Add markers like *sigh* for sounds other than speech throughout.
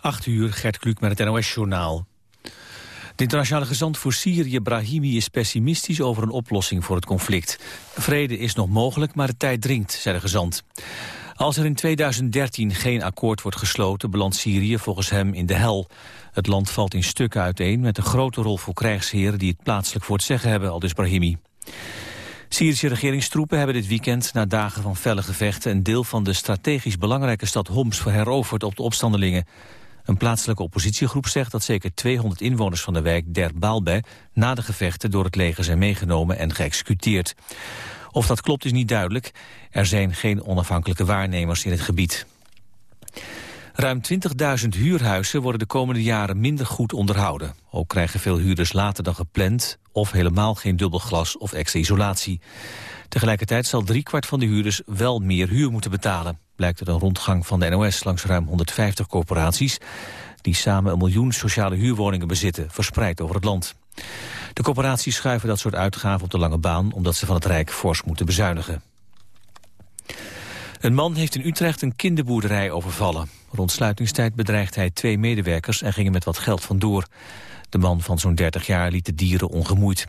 8 uur, Gert Kluk met het NOS-journaal. De internationale gezant voor Syrië, Brahimi, is pessimistisch over een oplossing voor het conflict. Vrede is nog mogelijk, maar de tijd dringt, zei de gezant. Als er in 2013 geen akkoord wordt gesloten, belandt Syrië volgens hem in de hel. Het land valt in stukken uiteen met een grote rol voor krijgsheren die het plaatselijk voor het zeggen hebben, aldus Brahimi. Syrische regeringstroepen hebben dit weekend na dagen van felle gevechten een deel van de strategisch belangrijke stad Homs veroverd op de opstandelingen. Een plaatselijke oppositiegroep zegt dat zeker 200 inwoners van de wijk Der Baalbe na de gevechten door het leger zijn meegenomen en geëxecuteerd. Of dat klopt is niet duidelijk. Er zijn geen onafhankelijke waarnemers in het gebied. Ruim 20.000 huurhuizen worden de komende jaren minder goed onderhouden. Ook krijgen veel huurders later dan gepland of helemaal geen dubbelglas of extra isolatie. Tegelijkertijd zal driekwart van de huurders wel meer huur moeten betalen. Blijkt uit een rondgang van de NOS langs ruim 150 corporaties... die samen een miljoen sociale huurwoningen bezitten, verspreid over het land. De corporaties schuiven dat soort uitgaven op de lange baan... omdat ze van het Rijk fors moeten bezuinigen. Een man heeft in Utrecht een kinderboerderij overvallen. Rond sluitingstijd bedreigde hij twee medewerkers en ging er met wat geld vandoor. De man van zo'n 30 jaar liet de dieren ongemoeid.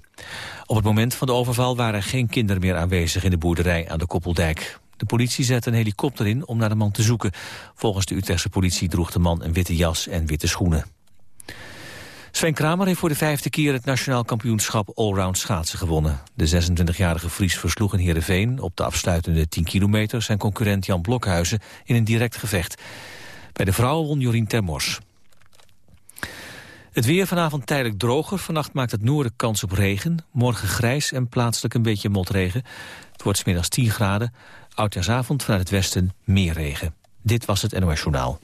Op het moment van de overval waren er geen kinderen meer aanwezig in de boerderij aan de Koppeldijk. De politie zette een helikopter in om naar de man te zoeken. Volgens de Utrechtse politie droeg de man een witte jas en witte schoenen. Sven Kramer heeft voor de vijfde keer het nationaal kampioenschap allround schaatsen gewonnen. De 26-jarige Fries versloeg in Heerenveen op de afsluitende 10 kilometer zijn concurrent Jan Blokhuizen in een direct gevecht. Bij de vrouwen won Jorien Termors. Het weer vanavond tijdelijk droger. Vannacht maakt het noorden kans op regen. Morgen grijs en plaatselijk een beetje motregen. Het wordt smiddags 10 graden. Oudjaarsavond vanuit het westen meer regen. Dit was het NOS Journaal.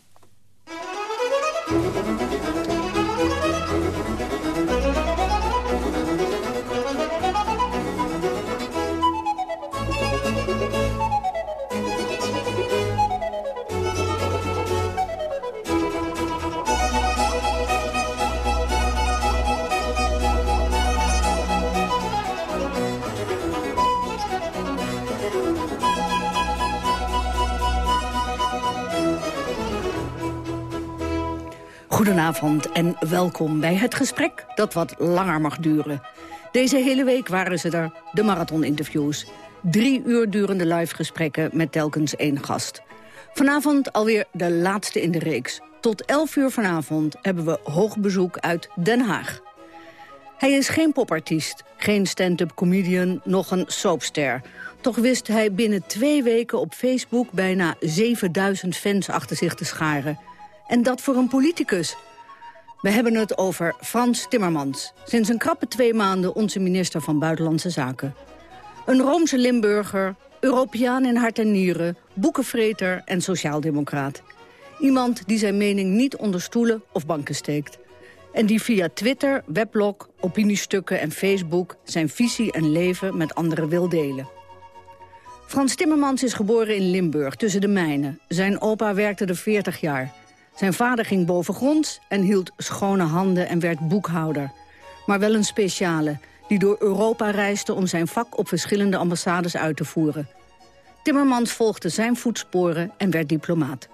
Goedenavond en welkom bij het gesprek dat wat langer mag duren. Deze hele week waren ze er, de marathoninterviews. Drie uur durende live gesprekken met telkens één gast. Vanavond alweer de laatste in de reeks. Tot 11 uur vanavond hebben we hoog bezoek uit Den Haag. Hij is geen popartiest, geen stand-up comedian, nog een soapster. Toch wist hij binnen twee weken op Facebook bijna 7000 fans achter zich te scharen... En dat voor een politicus. We hebben het over Frans Timmermans. Sinds een krappe twee maanden onze minister van Buitenlandse Zaken. Een Roomse Limburger, Europeaan in hart en nieren... boekenvreter en sociaaldemocraat. Iemand die zijn mening niet onder stoelen of banken steekt. En die via Twitter, weblog, opiniestukken en Facebook... zijn visie en leven met anderen wil delen. Frans Timmermans is geboren in Limburg, tussen de mijnen. Zijn opa werkte er 40 jaar... Zijn vader ging bovengronds en hield schone handen en werd boekhouder. Maar wel een speciale, die door Europa reisde om zijn vak op verschillende ambassades uit te voeren. Timmermans volgde zijn voetsporen en werd diplomaat.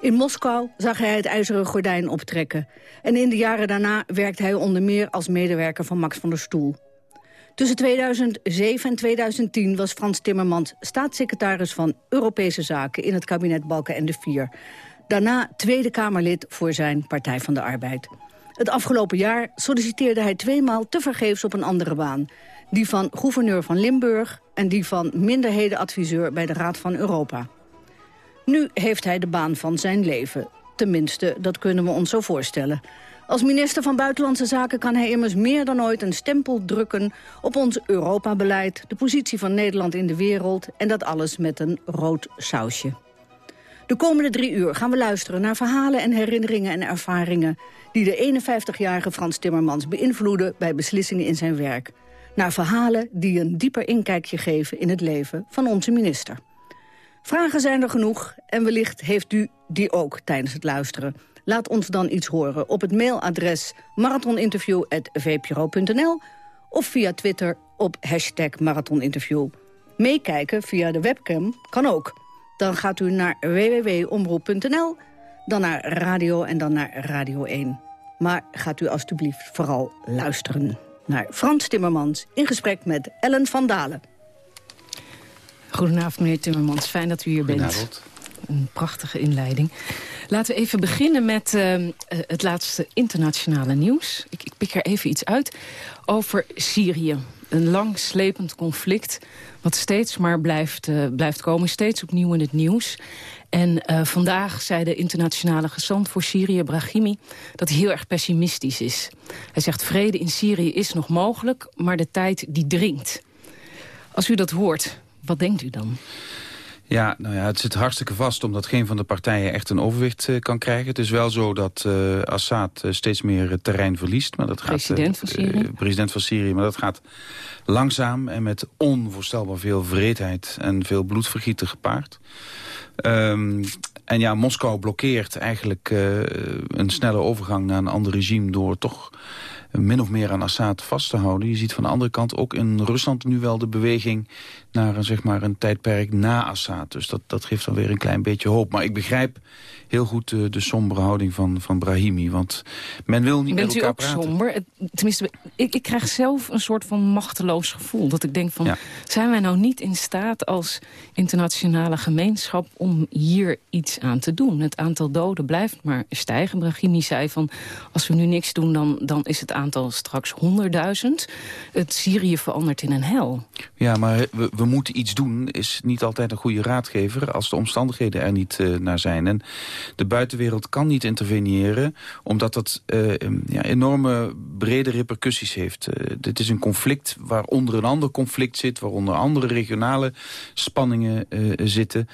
In Moskou zag hij het ijzeren gordijn optrekken. En in de jaren daarna werkte hij onder meer als medewerker van Max van der Stoel. Tussen 2007 en 2010 was Frans Timmermans staatssecretaris van Europese Zaken in het kabinet Balken en de Vier. Daarna Tweede Kamerlid voor zijn Partij van de Arbeid. Het afgelopen jaar solliciteerde hij tweemaal tevergeefs op een andere baan. Die van gouverneur van Limburg en die van minderhedenadviseur bij de Raad van Europa. Nu heeft hij de baan van zijn leven. Tenminste, dat kunnen we ons zo voorstellen. Als minister van Buitenlandse Zaken kan hij immers meer dan ooit een stempel drukken op ons Europa-beleid, de positie van Nederland in de wereld en dat alles met een rood sausje. De komende drie uur gaan we luisteren naar verhalen en herinneringen en ervaringen... die de 51-jarige Frans Timmermans beïnvloeden bij beslissingen in zijn werk. Naar verhalen die een dieper inkijkje geven in het leven van onze minister. Vragen zijn er genoeg en wellicht heeft u die ook tijdens het luisteren. Laat ons dan iets horen op het mailadres marathoninterview.vpro.nl of via Twitter op hashtag marathoninterview. Meekijken via de webcam kan ook. Dan gaat u naar www.omroep.nl. dan naar radio en dan naar Radio 1. Maar gaat u alstublieft vooral luisteren naar Frans Timmermans... in gesprek met Ellen van Dalen. Goedenavond, meneer Timmermans. Fijn dat u hier bent. Een prachtige inleiding. Laten we even beginnen met uh, het laatste internationale nieuws. Ik, ik pik er even iets uit over Syrië. Een lang slepend conflict wat steeds maar blijft, uh, blijft komen. Steeds opnieuw in het nieuws. En uh, vandaag zei de internationale gezant voor Syrië, Brahimi... dat hij heel erg pessimistisch is. Hij zegt vrede in Syrië is nog mogelijk, maar de tijd die dringt. Als u dat hoort, wat denkt u dan? Ja, nou ja, het zit hartstikke vast omdat geen van de partijen echt een overwicht uh, kan krijgen. Het is wel zo dat uh, Assad uh, steeds meer terrein verliest. Maar dat president gaat, van Syrië? president van Syrië, maar dat gaat langzaam en met onvoorstelbaar veel vreedheid en veel bloedvergieten gepaard. Um, en ja, Moskou blokkeert eigenlijk een snelle overgang naar een ander regime door toch min of meer aan Assad vast te houden. Je ziet van de andere kant ook in Rusland nu wel de beweging naar een, zeg maar, een tijdperk na Assad. Dus dat, dat geeft dan weer een klein beetje hoop. Maar ik begrijp heel goed de, de sombere houding van, van Brahimi. Want men wil niet Bent met elkaar praten. Bent u ook somber? Tenminste, ik, ik krijg zelf een soort van machteloos gevoel. Dat ik denk van, ja. zijn wij nou niet in staat als internationale gemeenschap... om hier iets aan te doen? Het aantal doden blijft maar stijgen. Brahimi zei van, als we nu niks doen... dan, dan is het aantal straks 100.000. Het Syrië verandert in een hel. Ja, maar we, we moeten iets doen is niet altijd een goede raadgever... als de omstandigheden er niet uh, naar zijn. En de buitenwereld kan niet interveneren... omdat dat uh, ja, enorme brede repercussies heeft. Uh, dit is een conflict waaronder een ander conflict zit... waaronder andere regionale spanningen zitten.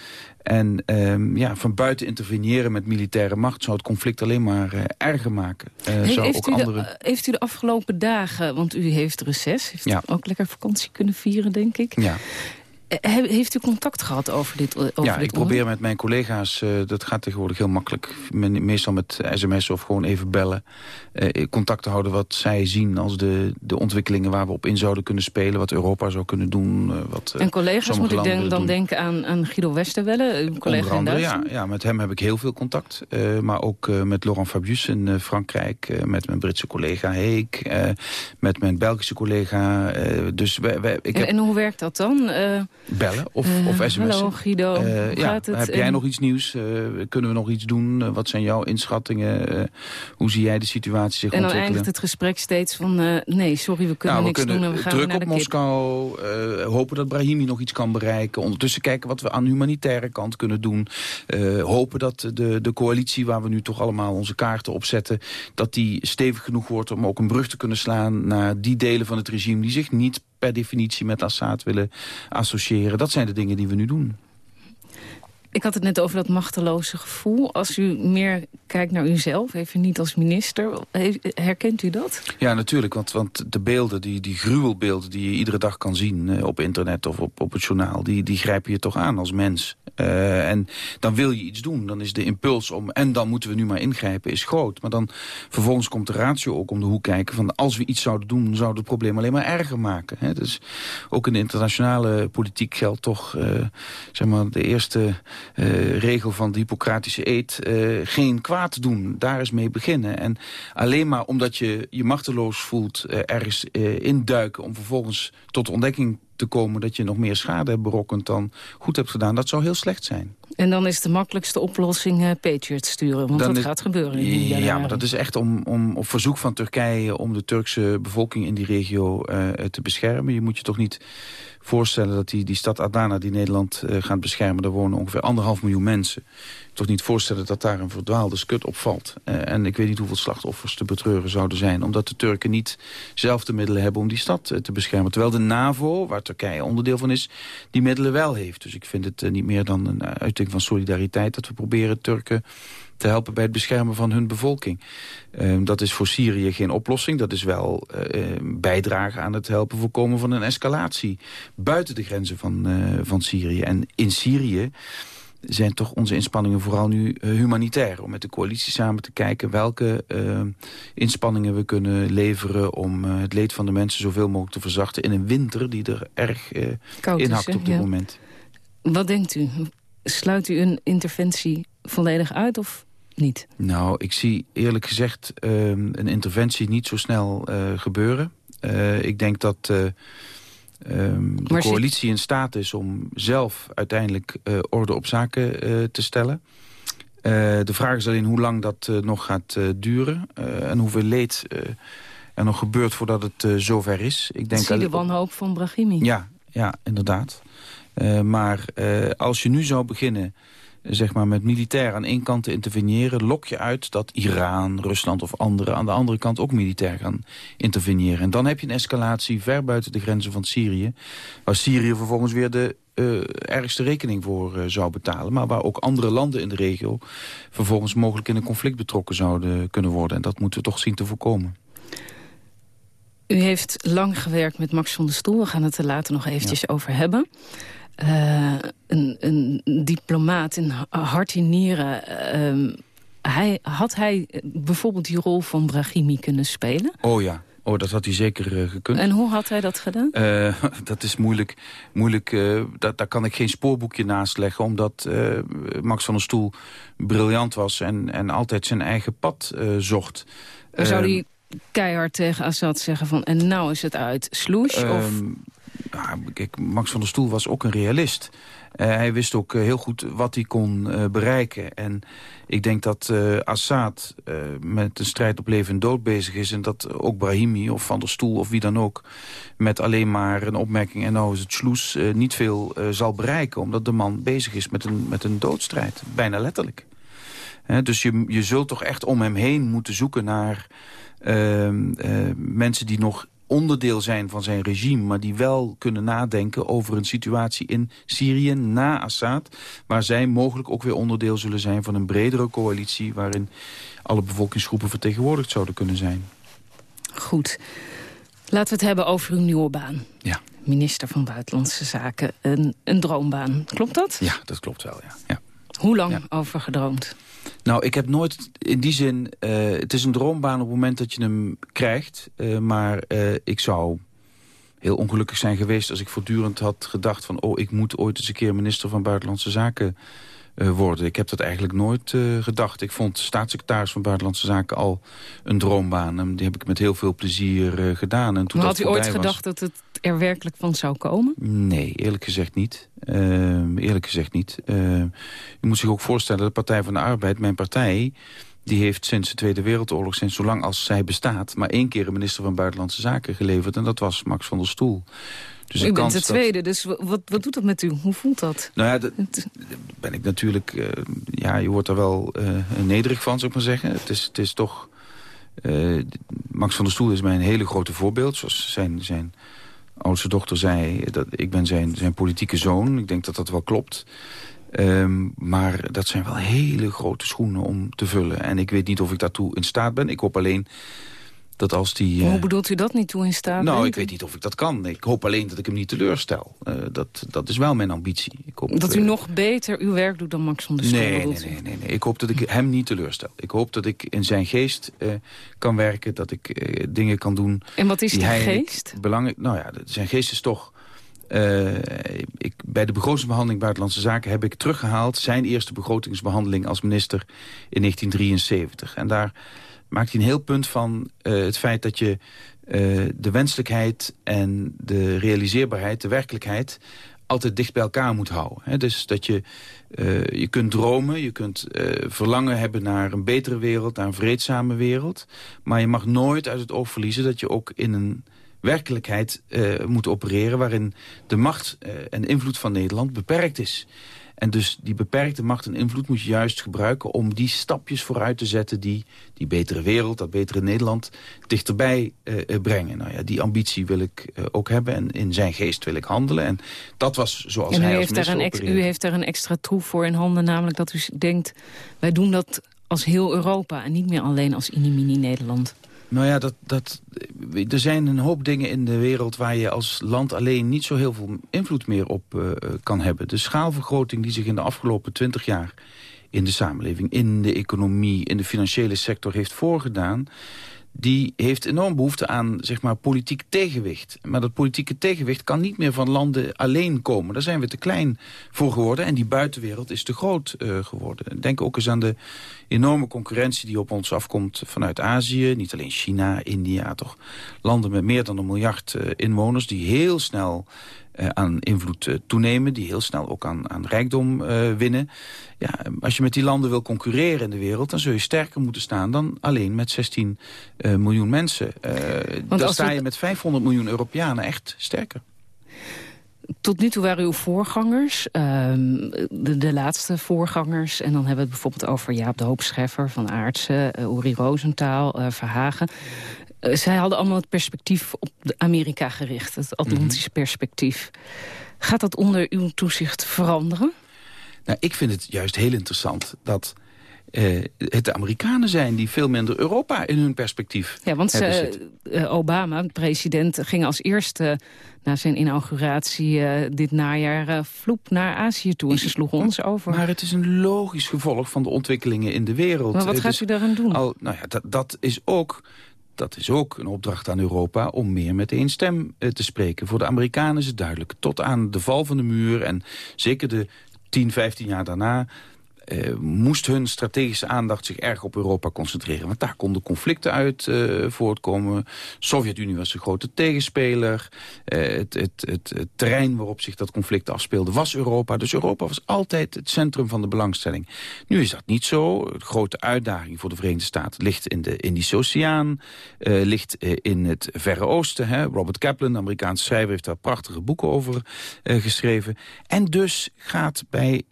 En um, ja, van buiten interveneren met militaire macht... zou het conflict alleen maar uh, erger maken. Uh, Hey, zou heeft, ook u andere... de, heeft u de afgelopen dagen, want u heeft reces... heeft Ja. ook lekker vakantie kunnen vieren, denk ik. Ja. Eh, he- heeft u contact gehad over dit over ja, dit ik probeer met mijn collega's, uh, dat gaat tegenwoordig heel makkelijk... Meestal met sms of gewoon even bellen... Uh, contact te houden wat zij zien als de, de ontwikkelingen... waar we op in zouden kunnen spelen, wat Europa zou kunnen doen. Uh, wat, En collega's moet ik denk, dan doen. denken aan, aan Guido Westerwelle, uw collega andere, in ja, Duitsland. ja, met hem heb ik heel veel contact. Maar ook met Laurent Fabius in Frankrijk. met mijn Britse collega Heek. met mijn Belgische collega. dus wij, wij, ik En, heb en hoe werkt dat dan? Bellen of, eh, of sms'en. Hallo Guido, Eh, ja, het? heb jij nog iets nieuws? Eh, kunnen we nog iets doen? Wat zijn jouw inschattingen? Hoe zie jij de situatie zich En dan ontwikkelen? eindigt het gesprek steeds van... nee, sorry, we kunnen Nou, we niks kunnen doen en we gaan druk naar op de. Moskou, hopen dat Brahimi nog iets kan bereiken. Ondertussen kijken wat we aan de humanitaire kant kunnen doen. Hopen dat de, de coalitie waar we nu toch allemaal onze kaarten op zetten... dat die stevig genoeg wordt om ook een brug te kunnen slaan... naar die delen van het regime die zich niet per definitie met Assad willen associëren. Dat zijn de dingen die we nu doen. Ik had het net over dat machteloze gevoel. Als u meer kijkt naar uzelf, even niet als minister, he- herkent u dat? Ja, natuurlijk. Want, want de beelden, die, die gruwelbeelden die je iedere dag kan zien... eh, op internet of op, op het journaal, die, die grijpen je toch aan als mens. Eh, en dan wil je iets doen. Dan is de impuls om, en dan moeten we nu maar ingrijpen, is groot. Maar dan vervolgens komt de ratio ook om de hoek kijken... van als we iets zouden doen, zouden het probleem alleen maar erger maken. Hè? Dus ook in de internationale politiek geldt toch... eh, zeg maar, de eerste eh, regel van de Hippocratische eed... eh, geen kwaad doen, daar is mee beginnen. En alleen maar omdat je je machteloos voelt eh, ergens induiken... om vervolgens tot de ontdekking te komen dat je nog meer schade hebt berokkend dan goed hebt gedaan... dat zou heel slecht zijn. En dan is de makkelijkste oplossing eh Patriot sturen, want Dan dat is- gaat gebeuren. in Ja, januari. maar dat is echt om, om op verzoek van Turkije... om de Turkse bevolking in die regio te beschermen. Je moet je toch niet voorstellen dat die, die stad Adana... die Nederland eh, gaat beschermen, daar wonen ongeveer anderhalf miljoen mensen. Toch niet voorstellen dat daar een verdwaalde skut opvalt. Eh, en ik weet niet hoeveel slachtoffers te betreuren zouden zijn... omdat de Turken niet zelf de middelen hebben om die stad eh, te beschermen. Terwijl de NAVO, waar Turkije onderdeel van is, die middelen wel heeft. Dus ik vind het eh, niet meer dan een uiting van solidariteit... dat we proberen Turken te helpen bij het beschermen van hun bevolking. Ehm, dat is voor Syrië geen oplossing. Dat is wel bijdragen aan het helpen voorkomen van een escalatie... buiten de grenzen van, van Syrië. En in Syrië zijn toch onze inspanningen vooral nu eh, humanitair. Om met de coalitie samen te kijken welke eh, inspanningen we kunnen leveren... om eh, het leed van de mensen zoveel mogelijk te verzachten... in een winter die er erg is, inhakt op dit Ja. moment. Wat denkt u? Sluit u een interventie volledig uit of niet? Nou, ik zie eerlijk gezegd ehm, een interventie niet zo snel gebeuren. ik denk dat ehm, de coalitie in staat is om zelf uiteindelijk orde op zaken te stellen. de vraag is alleen hoe lang dat nog gaat duren en hoeveel leed er nog gebeurt voordat het zover is. Ik denk Zie de wanhoop van Brahimi. Ja, ja inderdaad. Maar als je nu zou beginnen zeg maar, met militair aan één kant te interveneren... lok je uit dat Iran, Rusland of anderen aan de andere kant ook militair gaan interveneren. En dan heb je een escalatie ver buiten de grenzen van Syrië... waar Syrië vervolgens weer de uh, ergste rekening voor uh, zou betalen. Maar waar ook andere landen in de regio vervolgens mogelijk in een conflict betrokken zouden kunnen worden. En dat moeten we toch zien te voorkomen. U heeft lang gewerkt met Max van der Stoel. We gaan het er later nog eventjes over hebben. Uh, een, een, diplomaat in hart in nieren. Uh, hij, had hij bijvoorbeeld die rol van Brahimi kunnen spelen? Oh ja. Oh, dat had hij zeker uh, gekund. En hoe had hij dat gedaan? Uh, *laughs* dat is moeilijk. moeilijk uh, dat, daar kan ik geen spoorboekje naast leggen... omdat Max van der Stoel briljant was en, en altijd zijn eigen pad zocht. Zou hij keihard tegen Assad zeggen van... en nou is het uit, sloes? Of? Ja, kijk, Max van der Stoel was ook een realist. Uh, hij wist ook uh, heel goed wat hij kon uh, bereiken. En ik denk dat Assad met een strijd op leven en dood bezig is... en dat ook Brahimi of Van der Stoel of wie dan ook... met alleen maar een opmerking en nou is het sloes... niet veel zal bereiken, omdat de man bezig is met een, met een doodstrijd. Bijna letterlijk. dus je, je zult toch echt om hem heen moeten zoeken naar... Ehm, mensen die nog onderdeel zijn van zijn regime... maar die wel kunnen nadenken over een situatie in Syrië na Assad... waar zij mogelijk ook weer onderdeel zullen zijn van een bredere coalitie... waarin alle bevolkingsgroepen vertegenwoordigd zouden kunnen zijn. Goed. Laten we het hebben over uw nieuwe baan. Ja. Minister van Buitenlandse Zaken. Een, een droombaan. Klopt dat? Ja, dat klopt wel, ja. ja. Hoe lang over gedroomd? Nou, ik heb nooit in die zin... Uh, het is een droombaan op het moment dat je hem krijgt. Uh, maar uh, ik zou heel ongelukkig zijn geweest als ik voortdurend had gedacht van... oh, ik moet ooit eens een keer minister van Buitenlandse Zaken worden. Ik heb dat eigenlijk nooit uh, gedacht. Ik vond staatssecretaris van Buitenlandse Zaken al een droombaan. En die heb ik met heel veel plezier uh, gedaan. En toen maar had u ooit gedacht dat het er werkelijk van zou komen? Nee, eerlijk gezegd niet. eerlijk gezegd niet. je moet zich ook voorstellen, de Partij van de Arbeid, mijn partij die heeft sinds de Tweede Wereldoorlog, sinds zolang als zij bestaat... maar één keer een minister van Buitenlandse Zaken geleverd. En dat was Max van der Stoel. Dus u bent de tweede, dus wat, wat doet dat met u? Hoe voelt dat? Nou ja, dat ben ik natuurlijk... Uh, ja, je wordt er wel uh, nederig van, zou ik maar zeggen. Het is, het is toch... Uh, Max van der Stoel is mij een hele grote voorbeeld. Zoals zijn, zijn oudste dochter zei, dat, ik ben zijn, zijn politieke zoon. Ik denk dat dat wel klopt. Um, maar dat zijn wel hele grote schoenen om te vullen. En ik weet niet of ik daartoe in staat ben. Ik hoop alleen dat als die... Hoe eh, bedoelt u dat niet toe in staat? Nou, ik weet niet of ik dat kan. Ik hoop alleen dat ik hem niet teleurstel. Uh, dat, dat is wel mijn ambitie. Ik hoop, dat u uh, nog beter uw werk doet dan Max van der Stoel? Nee, nee, nee, nee, nee, Ik hoop dat ik hem niet teleurstel. Ik hoop dat ik in zijn geest kan werken. Dat ik dingen kan doen... En wat is die geest? Belangrijk, nou ja, zijn geest is toch... ik, bij de begrotingsbehandeling Buitenlandse Zaken heb ik teruggehaald... zijn eerste begrotingsbehandeling als minister in 1973. En daar maakt hij een heel punt van uh, het feit dat je uh, de wenselijkheid en de realiseerbaarheid, de werkelijkheid, altijd dicht bij elkaar moet houden. Dus dat je, uh, je kunt dromen, je kunt verlangen hebben naar een betere wereld, naar een vreedzame wereld. Maar je mag nooit uit het oog verliezen dat je ook in een werkelijkheid moet opereren... waarin de macht en invloed van Nederland beperkt is. En dus die beperkte macht en invloed moet je juist gebruiken... om die stapjes vooruit te zetten die die betere wereld, dat betere Nederland... dichterbij uh, brengen. Nou ja, die ambitie wil ik uh, ook hebben en in zijn geest wil ik handelen. En dat was zoals en hij heeft als een U heeft daar een extra troef voor in handen, namelijk dat u denkt... wij doen dat als heel Europa en niet meer alleen als inimini Nederland. Nou ja, dat, dat, er zijn een hoop dingen in de wereld... waar je als land alleen niet zo heel veel invloed meer op uh, kan hebben. De schaalvergroting die zich in de afgelopen twintig jaar... in de samenleving, in de economie, in de financiële sector heeft voorgedaan die heeft enorm behoefte aan zeg maar, politiek tegenwicht. Maar dat politieke tegenwicht kan niet meer van landen alleen komen. Daar zijn we te klein voor geworden. En die buitenwereld is te groot uh, geworden. Denk ook eens aan de enorme concurrentie die op ons afkomt vanuit Azië. Niet alleen China, India, toch landen met meer dan een miljard uh, inwoners... die heel snel aan invloed uh, toenemen. Die heel snel ook aan, aan rijkdom uh, winnen. Ja, als je met die landen wil concurreren in de wereld... dan zul je sterker moeten staan dan alleen met 16 miljoen mensen. dan sta je met 500 miljoen Europeanen echt sterker. Tot nu toe waren uw voorgangers, ehm, de, de, laatste voorgangers... en dan hebben we het bijvoorbeeld over Jaap de Hoop Scheffer van Aartsen... Uri Rosenthal, Verhagen... Eh, zij hadden allemaal het perspectief op Amerika gericht. Het Atlantische mhm. perspectief. Gaat dat onder uw toezicht veranderen? Nou, ik vind het juist heel interessant dat uh, het de Amerikanen zijn die veel minder Europa in hun perspectief Ja, want uh, Obama, de president, ging als eerste na zijn inauguratie dit najaar vloep naar Azië toe. En ze sloegen ons over. Maar het is een logisch gevolg van de ontwikkelingen in de wereld. Maar wat gaat dus u daaraan doen? Al, nou ja, dat, dat is ook dat is ook een opdracht aan Europa om meer met één stem eh, te spreken. Voor de Amerikanen is het duidelijk. Tot aan de val van de muur en zeker de 10, 15 jaar daarna uh, moest hun strategische aandacht zich erg op Europa concentreren. Want daar konden conflicten uit uh, voortkomen. Sovjet-Unie was een grote tegenspeler. Het, het, het, het, terrein waarop zich dat conflict afspeelde was Europa. Dus Europa was altijd het centrum van de belangstelling. Nu is dat niet zo. De grote uitdaging voor de Verenigde Staten ligt in de Indische Oceaan. ligt in het Verre Oosten. Hè. Robert Kaplan, de Amerikaanse schrijver, heeft daar prachtige boeken over geschreven. En dus gaat bij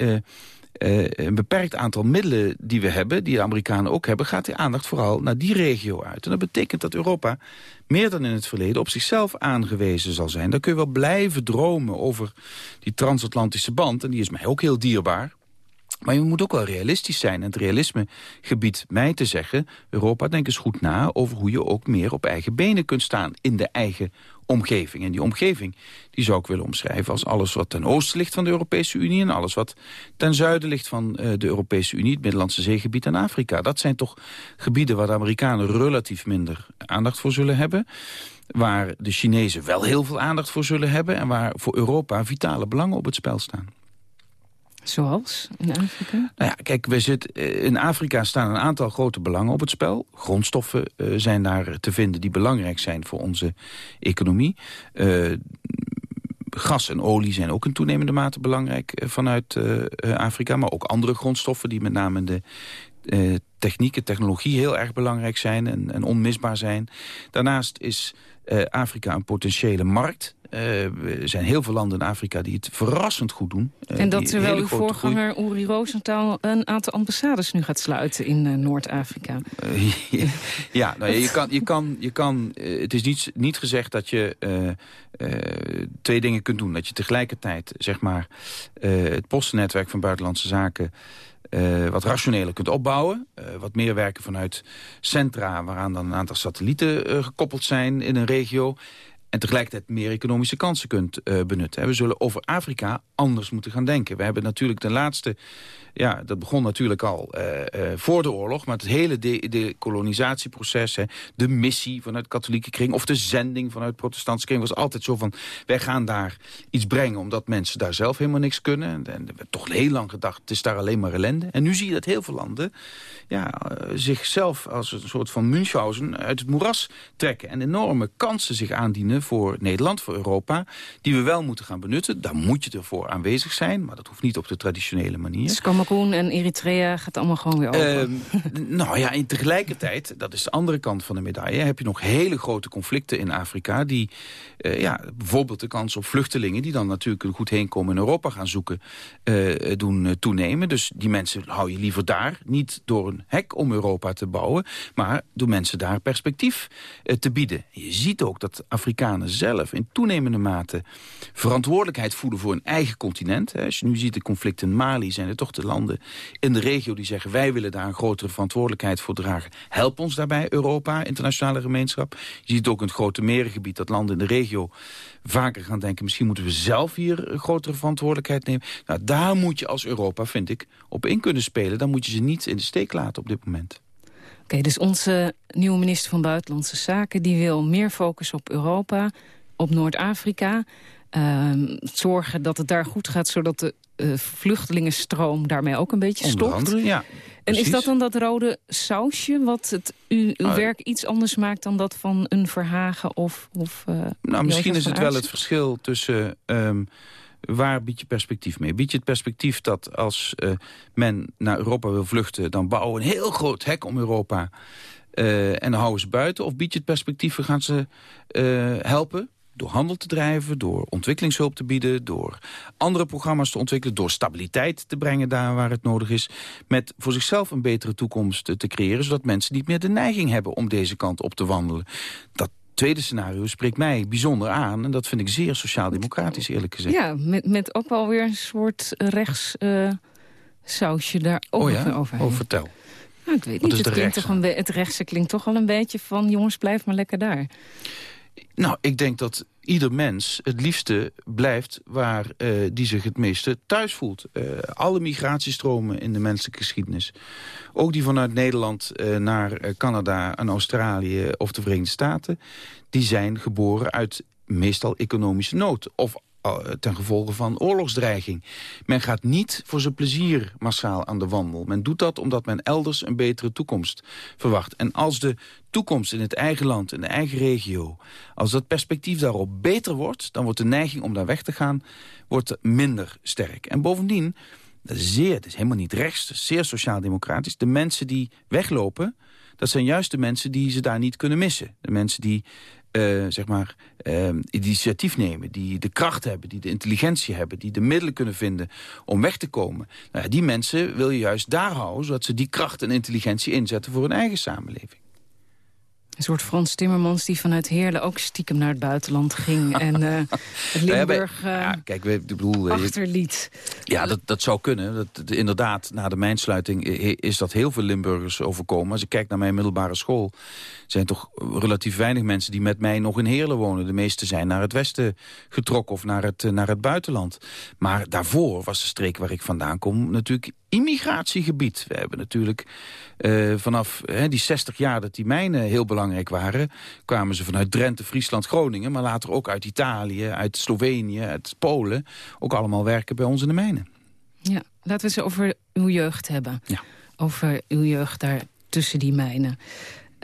uh, een beperkt aantal middelen die we hebben... die de Amerikanen ook hebben... gaat die aandacht vooral naar die regio uit. En dat betekent dat Europa meer dan in het verleden op zichzelf aangewezen zal zijn. Dan kun je wel blijven dromen over die transatlantische band. En die is mij ook heel dierbaar. Maar je moet ook wel realistisch zijn. En het realisme gebiedt mij te zeggen... Europa, denk eens goed na over hoe je ook meer op eigen benen kunt staan... in de eigen omgeving. En die omgeving die zou ik willen omschrijven als alles wat ten oosten ligt van de Europese Unie... en alles wat ten zuiden ligt van uh, de Europese Unie, het Middellandse zeegebied en Afrika. Dat zijn toch gebieden waar de Amerikanen relatief minder aandacht voor zullen hebben waar de Chinezen wel heel veel aandacht voor zullen hebben... en waar voor Europa vitale belangen op het spel staan. Zoals in Afrika? Nou ja, kijk, we zitten, eh, in Afrika staan een aantal grote belangen op het spel. Grondstoffen uh, zijn daar te vinden die belangrijk zijn voor onze economie. Uh, gas en olie zijn ook in toenemende mate belangrijk vanuit Afrika. Maar ook andere grondstoffen die met name de technieken, technologie heel erg belangrijk zijn en, en onmisbaar zijn. Daarnaast is Afrika een potentiële markt uh, er zijn heel veel landen in Afrika die het verrassend goed doen. Uh, en dat terwijl uw voorganger groei... Uri Rosenthal een aantal ambassades nu gaat sluiten in uh, Noord-Afrika. *laughs* ja, nou, je kan, je kan, je kan, het is niet, niet gezegd dat je twee dingen kunt doen. Dat je tegelijkertijd zeg maar, het postennetwerk van Buitenlandse Zaken... Uh, wat rationeler kunt opbouwen. Uh, wat meer werken vanuit centra waaraan dan een aantal satellieten uh, gekoppeld zijn in een regio en tegelijkertijd meer economische kansen kunt uh, benutten. We zullen over Afrika anders moeten gaan denken. We hebben natuurlijk de laatste ja, dat begon natuurlijk al uh, uh, voor de oorlog. Maar het hele de, de de missie vanuit katholieke kring... of de zending vanuit protestantse kring was altijd zo van... wij gaan daar iets brengen omdat mensen daar zelf helemaal niks kunnen. En, er werd toch heel lang gedacht, het is daar alleen maar ellende. En nu zie je dat heel veel landen ja, uh, zichzelf als een soort van Münchhausen uit het moeras trekken. En enorme kansen zich aandienen voor Nederland, voor Europa... die we wel moeten gaan benutten. Daar moet je ervoor aanwezig zijn, maar dat hoeft niet op de traditionele manier. Dus Cameroen en Eritrea gaat allemaal gewoon weer open. Uh, nou ja, en tegelijkertijd, dat is de andere kant van de medaille... heb je nog hele grote conflicten in Afrika... die uh, ja, bijvoorbeeld de kans op vluchtelingen... die dan natuurlijk een goed heenkomen in Europa gaan zoeken... Uh, doen toenemen. Dus die mensen hou je liever daar. Niet door een hek om Europa te bouwen... maar door mensen daar perspectief te bieden. Je ziet ook dat Afrikanen zelf in toenemende mate... verantwoordelijkheid voelen voor hun eigen continent. Als je nu ziet de conflicten in Mali... zijn er toch de landen in de regio die zeggen... wij willen daar een grotere verantwoordelijkheid voor dragen. Help ons daarbij, Europa, internationale gemeenschap. Je ziet ook in het grote merengebied dat landen in de regio vaker gaan denken... misschien moeten we zelf hier een grotere verantwoordelijkheid nemen. Nou, daar moet je als Europa, vind ik, op in kunnen spelen. Dan moet je ze niet in de steek laten op dit moment. Oké, dus onze nieuwe minister van Buitenlandse Zaken... die wil meer focus op Europa, op Noord-Afrika... Ehm, zorgen dat het daar goed gaat, zodat de uh, vluchtelingenstroom daarmee ook een beetje stopt. Andere, ja. En is dat dan dat rode sausje wat het, uw nou, werk iets anders maakt dan dat van een Verhagen of... of uh, nou, misschien is het wel het verschil tussen... Um, waar bied je perspectief mee? Bied je het perspectief dat als uh, men naar Europa wil vluchten... dan bouwen we een heel groot hek om Europa... Uh, en dan houden ze buiten? Of bied je het perspectief, we gaan ze helpen door handel te drijven, door ontwikkelingshulp te bieden... door andere programma's te ontwikkelen, door stabiliteit te brengen daar waar het nodig is... met voor zichzelf een betere toekomst te creëren... zodat mensen niet meer de neiging hebben om deze kant op te wandelen. Dat tweede scenario spreekt mij bijzonder aan. En dat vind ik zeer sociaal-democratisch, eerlijk gezegd. Ja, met, met ook wel weer een soort rechts uh, sausje daar ook oh ja? overheen. Oh, vertel. Nou, ik weet niet, het, klinkt toch een het rechtse klinkt toch al een beetje van... jongens, blijf maar lekker daar. Nou, ik denk dat ieder mens het liefste blijft waar uh, die zich het meeste thuis voelt. Uh, alle migratiestromen in de menselijke geschiedenis. Ook die vanuit Nederland uh, naar Canada en Australië of de Verenigde Staten... die zijn geboren uit meestal economische nood. Of eh, ten gevolge van oorlogsdreiging. Men gaat niet voor zijn plezier massaal aan de wandel. Men doet dat omdat men elders een betere toekomst verwacht. En als de toekomst in het eigen land, in de eigen regio... als dat perspectief daarop beter wordt... dan wordt de neiging om daar weg te gaan wordt minder sterk. En bovendien, dat is zeer, is helemaal niet rechts, zeer sociaal-democratisch... de mensen die weglopen, dat zijn juist de mensen die ze daar niet kunnen missen. De mensen die uh, zeg maar, uh, initiatief nemen, die de kracht hebben, die de intelligentie hebben, die de middelen kunnen vinden om weg te komen. Nou die mensen wil je juist daar houden, zodat ze die kracht en intelligentie inzetten voor hun eigen samenleving. Een soort Frans Timmermans die vanuit Heerlen ook stiekem naar het buitenland ging. *laughs* en uh, het Limburg uh, ja, kijk, we, bedoel, achterliet. Ja, dat, dat zou kunnen. Dat, inderdaad, na de mijnsluiting is dat heel veel Limburgers overkomen. Als ik kijk naar mijn middelbare school... zijn toch relatief weinig mensen die met mij nog in Heerlen wonen. De meeste zijn naar het westen getrokken of naar het, naar het buitenland. Maar daarvoor was de streek waar ik vandaan kom natuurlijk immigratiegebied. We hebben natuurlijk uh, vanaf die 60 jaar dat die mijnen heel belangrijk waren... kwamen ze vanuit Drenthe, Friesland, Groningen... maar later ook uit Italië, uit Slovenië, uit Polen... ook allemaal werken bij ons in de mijnen. Ja, laten we eens over uw jeugd hebben. Ja. Over uw jeugd daar tussen die mijnen.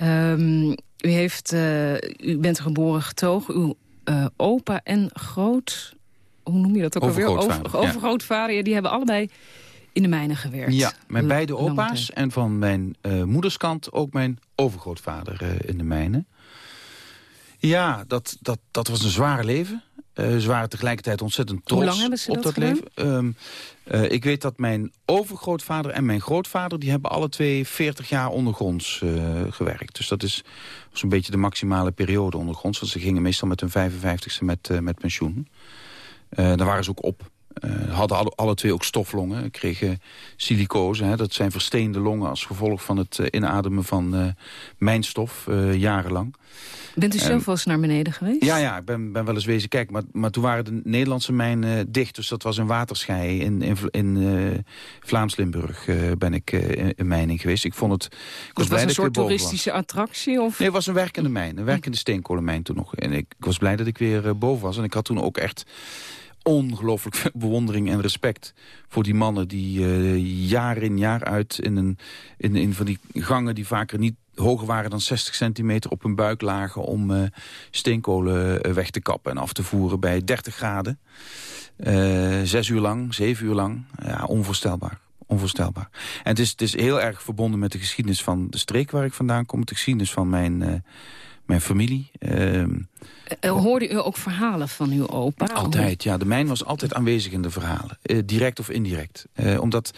Um, u, heeft, uh, u bent geboren getogen. Uw uh, opa en groot... Hoe noem je dat ook alweer? Overgrootvader. Over, overgrootvader, ja, die hebben allebei in de mijnen gewerkt. Ja, mijn beide opa's en van mijn uh, moederskant ook mijn overgrootvader uh, in de mijnen. Ja, dat, dat, dat was een zware leven. Uh, ze waren tegelijkertijd ontzettend trots Hoe lang hebben ze op dat, dat leven. Um, uh, ik weet dat mijn overgrootvader en mijn grootvader... die hebben alle twee 40 jaar ondergronds uh, gewerkt. Dus dat is zo'n beetje de maximale periode ondergronds. Want ze gingen meestal met hun 55ste met, met pensioen. daar waren ze ook op. Uh, hadden alle, alle, twee ook stoflongen, kregen silicose. Hè, dat zijn versteende longen als gevolg van het uh, inademen van uh, mijnstof jarenlang. Bent u zelf wel eens naar beneden geweest? Ja, ja ik ben, ben wel eens wezen kijken. Maar, maar toen waren de Nederlandse mijnen dicht. Dus dat was een waterschei. In, in, in Vlaams-Limburg ben ik in mijning geweest. Ik vond het... Ik was, was een soort toeristische attractie? Of? Nee, het was een werkende mijn. Een werkende steenkolenmijn toen nog. En ik, ik was blij dat ik weer boven was. En ik had toen ook echt ongelooflijk veel bewondering en respect voor die mannen die uh, jaar in jaar uit in, een, in, in van die gangen die vaker niet hoger waren dan 60 centimeter op hun buik lagen om uh, steenkolen uh, weg te kappen en af te voeren bij 30 graden. zes uur lang, zeven uur lang. Ja, onvoorstelbaar. Onvoorstelbaar. En het is, het is heel erg verbonden met de geschiedenis van de streek waar ik vandaan kom. De geschiedenis van mijn, mijn familie. Ehm, uh, hoorde u ook verhalen van uw opa? Altijd, ja. De mijn was altijd aanwezig in de verhalen. Uh, direct of indirect. Uh, omdat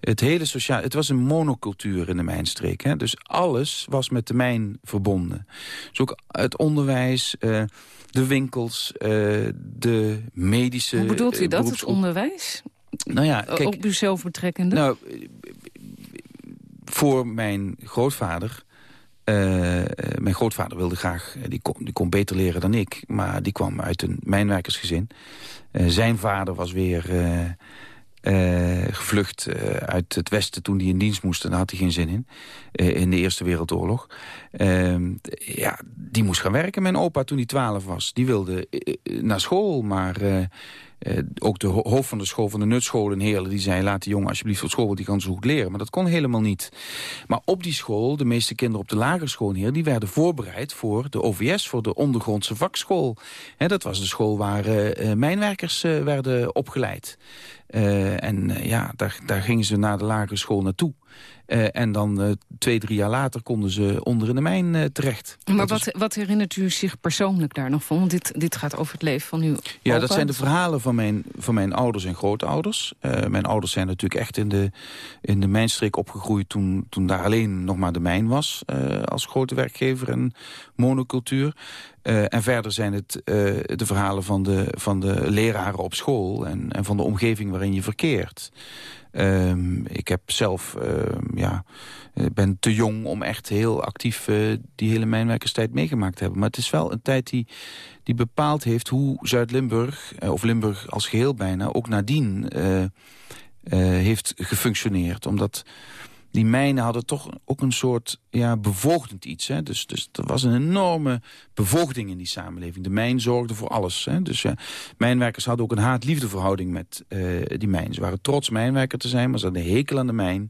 het hele sociaal... Het was een monocultuur in de mijnstreek. Hè? Dus alles was met de mijn verbonden. Dus ook het onderwijs, de winkels, de medische... Hoe bedoelt u dat, het onderwijs? Nou ja, kijk, Op uzelf betrekkende? Nou, voor mijn grootvader mijn grootvader wilde graag, die kon, die kon beter leren dan ik. Maar die kwam uit een mijnwerkersgezin. Uh, zijn vader was weer gevlucht uit het westen toen hij in dienst moest. En daar had hij geen zin in. in de Eerste Wereldoorlog. Ehm, ja, die moest gaan werken, mijn opa, toen hij twaalf was. Die wilde naar school, maar uh, ook de hoofd van de school van de nutschool in Heerlen... die zei, laat die jongen alsjeblieft op school, want die kan zo goed leren. Maar dat kon helemaal niet. Maar op die school, de meeste kinderen op de lagere school in die werden voorbereid voor de OVS, voor de ondergrondse vakschool. He, dat was de school waar uh, mijnwerkers werden opgeleid. en ja, daar, daar gingen ze naar de lagere school naartoe. Uh, en dan uh, twee, drie jaar later konden ze onder in de mijn uh, terecht. Maar wat, wat, herinnert u zich persoonlijk daar nog van? Want dit, dit gaat over het leven van uw Ja, dat zijn de verhalen van mijn, van mijn ouders en grootouders. mijn ouders zijn natuurlijk echt in de, in de mijnstreek opgegroeid... toen, toen daar alleen nog maar de mijn was als grote werkgever en monocultuur. en verder zijn het de verhalen van de, van de leraren op school... En, en van de omgeving waarin je verkeert. Um, ik heb zelf, uh, ja, eh, ben te jong om echt heel actief uh, die hele mijnwerkerstijd meegemaakt te hebben. Maar het is wel een tijd die, die bepaald heeft hoe Zuid-Limburg, uh, of Limburg als geheel bijna, ook nadien heeft gefunctioneerd. Omdat die mijnen hadden toch ook een soort ja, bevoogdend iets. Hè? Dus, dus er was een enorme bevoogding in die samenleving. De mijn zorgde voor alles. Hè? Dus ja, mijnwerkers hadden ook een haat-liefdeverhouding met uh, die mijn. Ze waren trots mijnwerker te zijn, maar ze hadden hekel aan de mijn.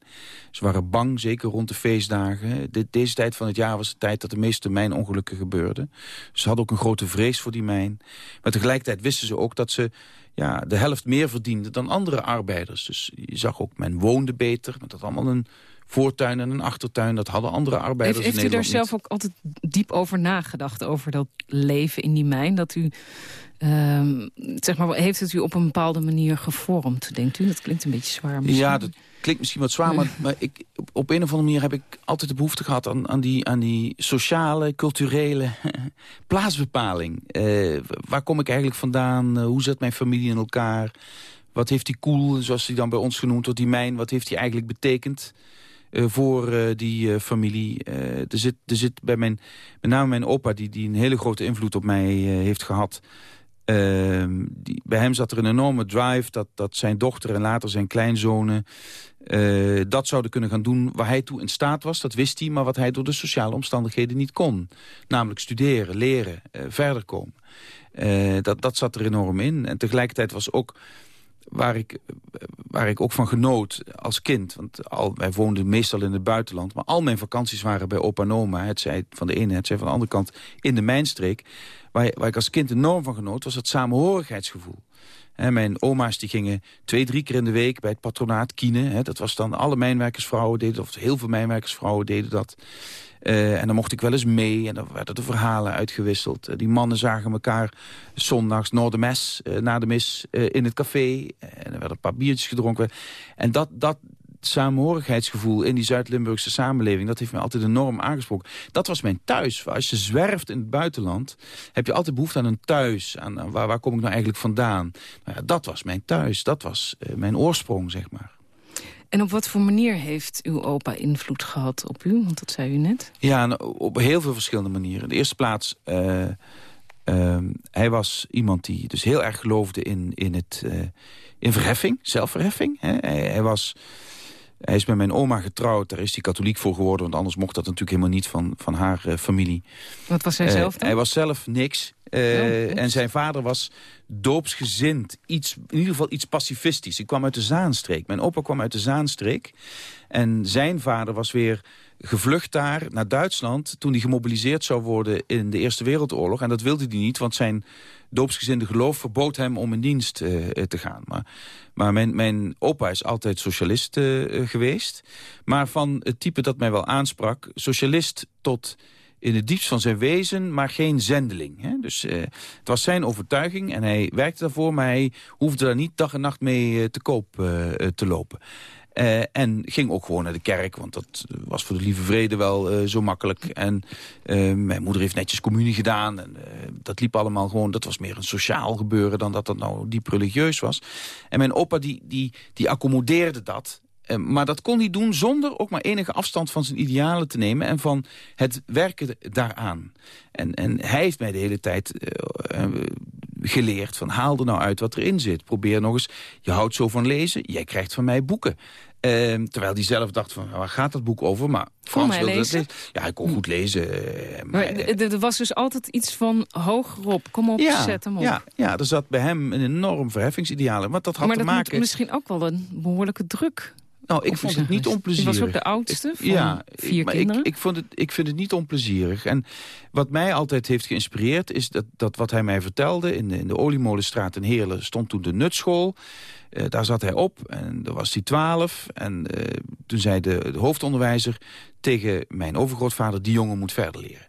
Ze waren bang, zeker rond de feestdagen. De, deze tijd van het jaar was de tijd dat de meeste mijnongelukken gebeurden. Ze hadden ook een grote vrees voor die mijn. Maar tegelijkertijd wisten ze ook dat ze ja, de helft meer verdienden dan andere arbeiders. Dus je zag ook, men woonde beter. Dat had allemaal een voortuin en een achtertuin. Dat hadden andere arbeiders heeft, heeft u daar zelf ook altijd diep over nagedacht, over dat leven in die mijn? Dat u, uh, zeg maar, heeft het u op een bepaalde manier gevormd, denkt u? Dat klinkt een beetje zwaar misschien. Ja, dat klinkt misschien wat zwaar, maar, maar ik, op een of andere manier heb ik altijd de behoefte gehad aan, aan, die, aan die sociale, culturele *laughs* plaatsbepaling. Uh, waar kom ik eigenlijk vandaan? Uh, hoe zit mijn familie in elkaar? Wat heeft die koel, zoals die dan bij ons genoemd wordt, die mijn, wat heeft die eigenlijk betekend? Uh, voor uh, die uh, familie. er, zit, er zit bij mijn, met name mijn opa, die, die een hele grote invloed op mij heeft gehad. Ehm, die, bij hem zat er een enorme drive dat, dat zijn dochter en later zijn kleinzonen... dat zouden kunnen gaan doen waar hij toe in staat was. Dat wist hij, maar wat hij door de sociale omstandigheden niet kon. Namelijk studeren, leren, verder komen. dat, dat zat er enorm in. En tegelijkertijd was ook waar ik, waar ik ook van genoot als kind. Want al, wij woonden meestal in het buitenland. Maar al mijn vakanties waren bij opa en oma. Het zij van de ene, het zij van de andere kant in de mijnstreek. Waar, waar ik als kind enorm van genoot, was het samenhorigheidsgevoel. mijn oma's die gingen twee, drie keer in de week bij het patronaat kienen. dat was dan alle mijnwerkersvrouwen deden, of heel veel mijnwerkersvrouwen deden dat. Uh, en dan mocht ik wel eens mee en dan werden de verhalen uitgewisseld. Uh, die mannen zagen elkaar zondags na de mes, uh, na de mis in het café. en er werden een paar biertjes gedronken. En dat, dat samenhorigheidsgevoel in die Zuid-Limburgse samenleving... dat heeft mij altijd enorm aangesproken. Dat was mijn thuis. Als je zwerft in het buitenland, heb je altijd behoefte aan een thuis. Aan, waar, waar kom ik nou eigenlijk vandaan? Nou ja, dat was mijn thuis. Dat was mijn oorsprong, zeg maar. En op wat voor manier heeft uw opa invloed gehad op u? Want dat zei u net. Ja, op heel veel verschillende manieren. In de eerste plaats, uh, uh, hij was iemand die dus heel erg geloofde in, in, het, uh, in verheffing, zelfverheffing. Hè? Hij, was, hij is met mijn oma getrouwd, daar is hij katholiek voor geworden... want anders mocht dat natuurlijk helemaal niet van, van haar familie. Wat was hij zelf dan? Hij was zelf niks. Uh, en zijn vader was doopsgezind. Iets, in ieder geval iets pacifistisch. Ik kwam uit de Zaanstreek. Mijn opa kwam uit de Zaanstreek. En zijn vader was weer gevlucht daar naar Duitsland... toen hij gemobiliseerd zou worden in de Eerste Wereldoorlog. En dat wilde hij niet, want zijn doopsgezinde geloof verbood hem om in dienst uh, te gaan. Maar, maar mijn, mijn opa is altijd socialist uh, geweest. Maar van het type dat mij wel aansprak, socialist tot in het diepst van zijn wezen, maar geen zendeling. Hè? Dus uh, het was zijn overtuiging en hij werkte daarvoor... maar hij hoefde daar niet dag en nacht mee te koop te lopen. En ging ook gewoon naar de kerk, want dat was voor de lieve vrede wel zo makkelijk. En mijn moeder heeft netjes communie gedaan. En, dat liep allemaal gewoon, dat was meer een sociaal gebeuren... dan dat dat nou diep religieus was. En mijn opa die, die, die accommodeerde dat... Eh, maar dat kon hij doen zonder ook maar enige afstand van zijn idealen te nemen... en van het werken daaraan. En, en hij heeft mij de hele tijd geleerd van haal er nou uit wat erin zit. Probeer nog eens, je houdt zo van lezen, jij krijgt van mij boeken. Ehm, terwijl hij zelf dacht van, waar gaat dat boek over? Maar Frans wilde lezen? lezen. Ja, hij kon goed lezen. Maar, er was dus altijd iets van hogerop. Kom op, zet hem op. Ja, ja, er zat bij hem een enorm verheffingsideaal. Maar dat had maar te dat maken... misschien ook wel een behoorlijke druk nou, ik vond het niet onplezierig. Je was ook de oudste van ja, vier maar kinderen? Ik, ik, vond het, ik vind het niet onplezierig. En wat mij altijd heeft geïnspireerd... is dat, dat wat hij mij vertelde... in de, in de Oliemolenstraat in Heerlen stond toen de nutschool. Uh, daar zat hij op en daar was hij twaalf. En uh, toen zei de, de, hoofdonderwijzer tegen mijn overgrootvader... die jongen moet verder leren.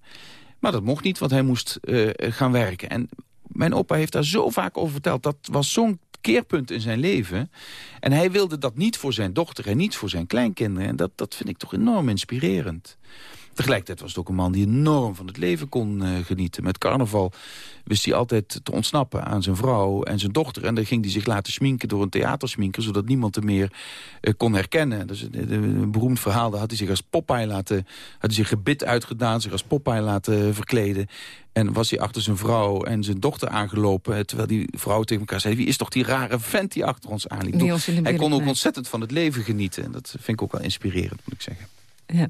Maar dat mocht niet, want hij moest uh, gaan werken. En mijn opa heeft daar zo vaak over verteld. Dat was zo'n keerpunt in zijn leven. En hij wilde dat niet voor zijn dochter en niet voor zijn kleinkinderen. En dat, dat vind ik toch enorm inspirerend. Tegelijkertijd was het ook een man die enorm van het leven kon uh, genieten. Met carnaval wist hij altijd te ontsnappen aan zijn vrouw en zijn dochter. En dan ging hij zich laten schminken door een theatersminker... zodat niemand hem meer uh, kon herkennen. Dus een, een, beroemd verhaal, daar had hij zich als Popeye laten... had hij zich gebit uitgedaan, zich als Popeye laten verkleden. En was hij achter zijn vrouw en zijn dochter aangelopen... terwijl die vrouw tegen elkaar zei... wie is toch die rare vent die achter ons aanliep? Hij kon ook ontzettend van het leven genieten. En dat vind ik ook wel inspirerend, moet ik zeggen. Ja.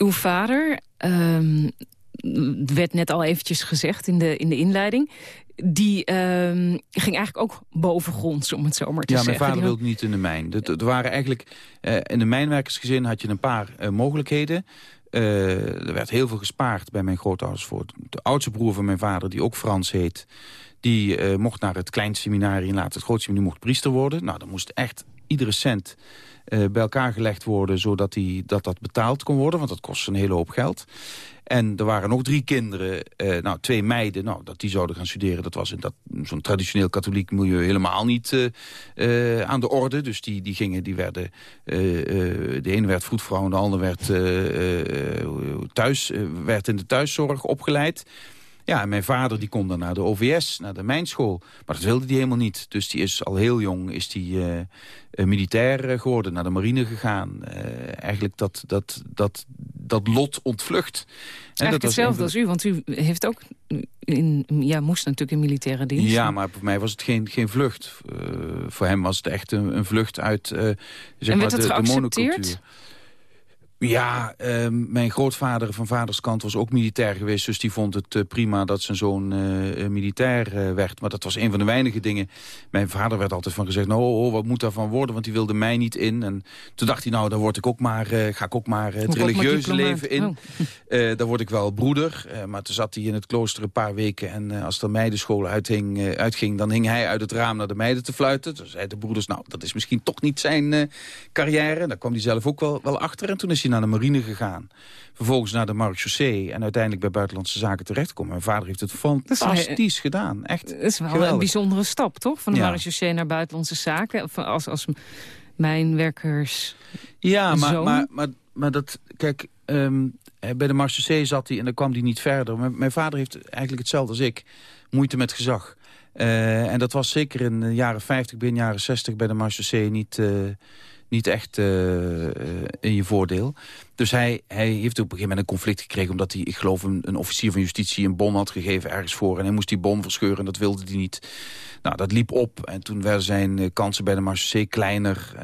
Uw vader, um, werd net al eventjes gezegd in de, in de inleiding... die um, ging eigenlijk ook bovengronds, om het zo maar te ja, zeggen. Ja, mijn vader wilde niet in de mijn. Er waren eigenlijk, uh, in de mijnwerkersgezin had je een paar uh, mogelijkheden. Uh, er werd heel veel gespaard bij mijn grootouders voor. De oudste broer van mijn vader, die ook Frans heet... die mocht naar het kleinseminarie en later het grootseminarie mocht priester worden. Nou, dan moest echt iedere cent bij elkaar gelegd worden... zodat die, dat dat betaald kon worden, want dat kost een hele hoop geld. En er waren nog drie kinderen, uh, nou, twee meiden, nou, dat die zouden gaan studeren. Dat was in dat, zo'n traditioneel katholiek milieu helemaal niet uh, aan de orde. Dus die, die gingen, die werden, de ene werd vroedvrouw en de andere werd thuis, werd in de thuiszorg opgeleid. Ja, en mijn vader die kon dan naar de OVS, naar de mijnschool. Maar dat wilde hij helemaal niet. Dus die is al heel jong is die, uh, militair eh, geworden, naar de marine gegaan. Uh, eigenlijk dat, dat, dat, dat lot ontvlucht. Eigenlijk dat hetzelfde als u, want u heeft ook in, ja, moest natuurlijk in militaire dienst. Ja, maar voor mij was het geen, geen vlucht. Uh, voor hem was het echt een, een vlucht uit zeg en maar, de, de monocultuur. Ja, uh, mijn grootvader van vaderskant was ook militair geweest. Dus die vond het uh, prima dat zijn zoon uh, militair werd. Maar dat was een van de weinige dingen. Mijn vader werd altijd van gezegd... nou, oh, wat moet daarvan worden? Want die wilde mij niet in. En toen dacht hij, nou, dan word ik ook maar, ga ik ook maar het religieuze leven in. Oh. *laughs* dan word ik wel broeder. maar toen zat hij in het klooster een paar weken. En als de meidenschool uithing, uitging... dan hing hij uit het raam naar de meiden te fluiten. Toen zeiden de broeders, nou, dat is misschien toch niet zijn carrière. Daar kwam hij zelf ook wel, wel achter. En toen is hij naar de marine gegaan. Vervolgens naar de marechaussee en uiteindelijk bij Buitenlandse Zaken terechtkomen. Mijn vader heeft het fantastisch gedaan. Echt Dat is wel een bijzondere stap, toch? Van de ja. marechaussee naar Buitenlandse Zaken. Als, als mijnwerkers Ja, maar, maar, maar, maar dat... Kijk, um, bij de marechaussee zat hij en dan kwam hij niet verder. Mijn, mijn vader heeft eigenlijk hetzelfde als ik. Moeite met gezag. Uh, en dat was zeker in de jaren 50, begin jaren 60 bij de marechaussee niet... Uh, niet echt uh, in je voordeel. Dus hij, hij heeft op een gegeven moment een conflict gekregen... omdat hij, ik geloof, een, officier van justitie een bon had gegeven ergens voor. En hij moest die bon verscheuren en dat wilde hij niet. Nou, dat liep op en toen werden zijn kansen bij de Marseille kleiner.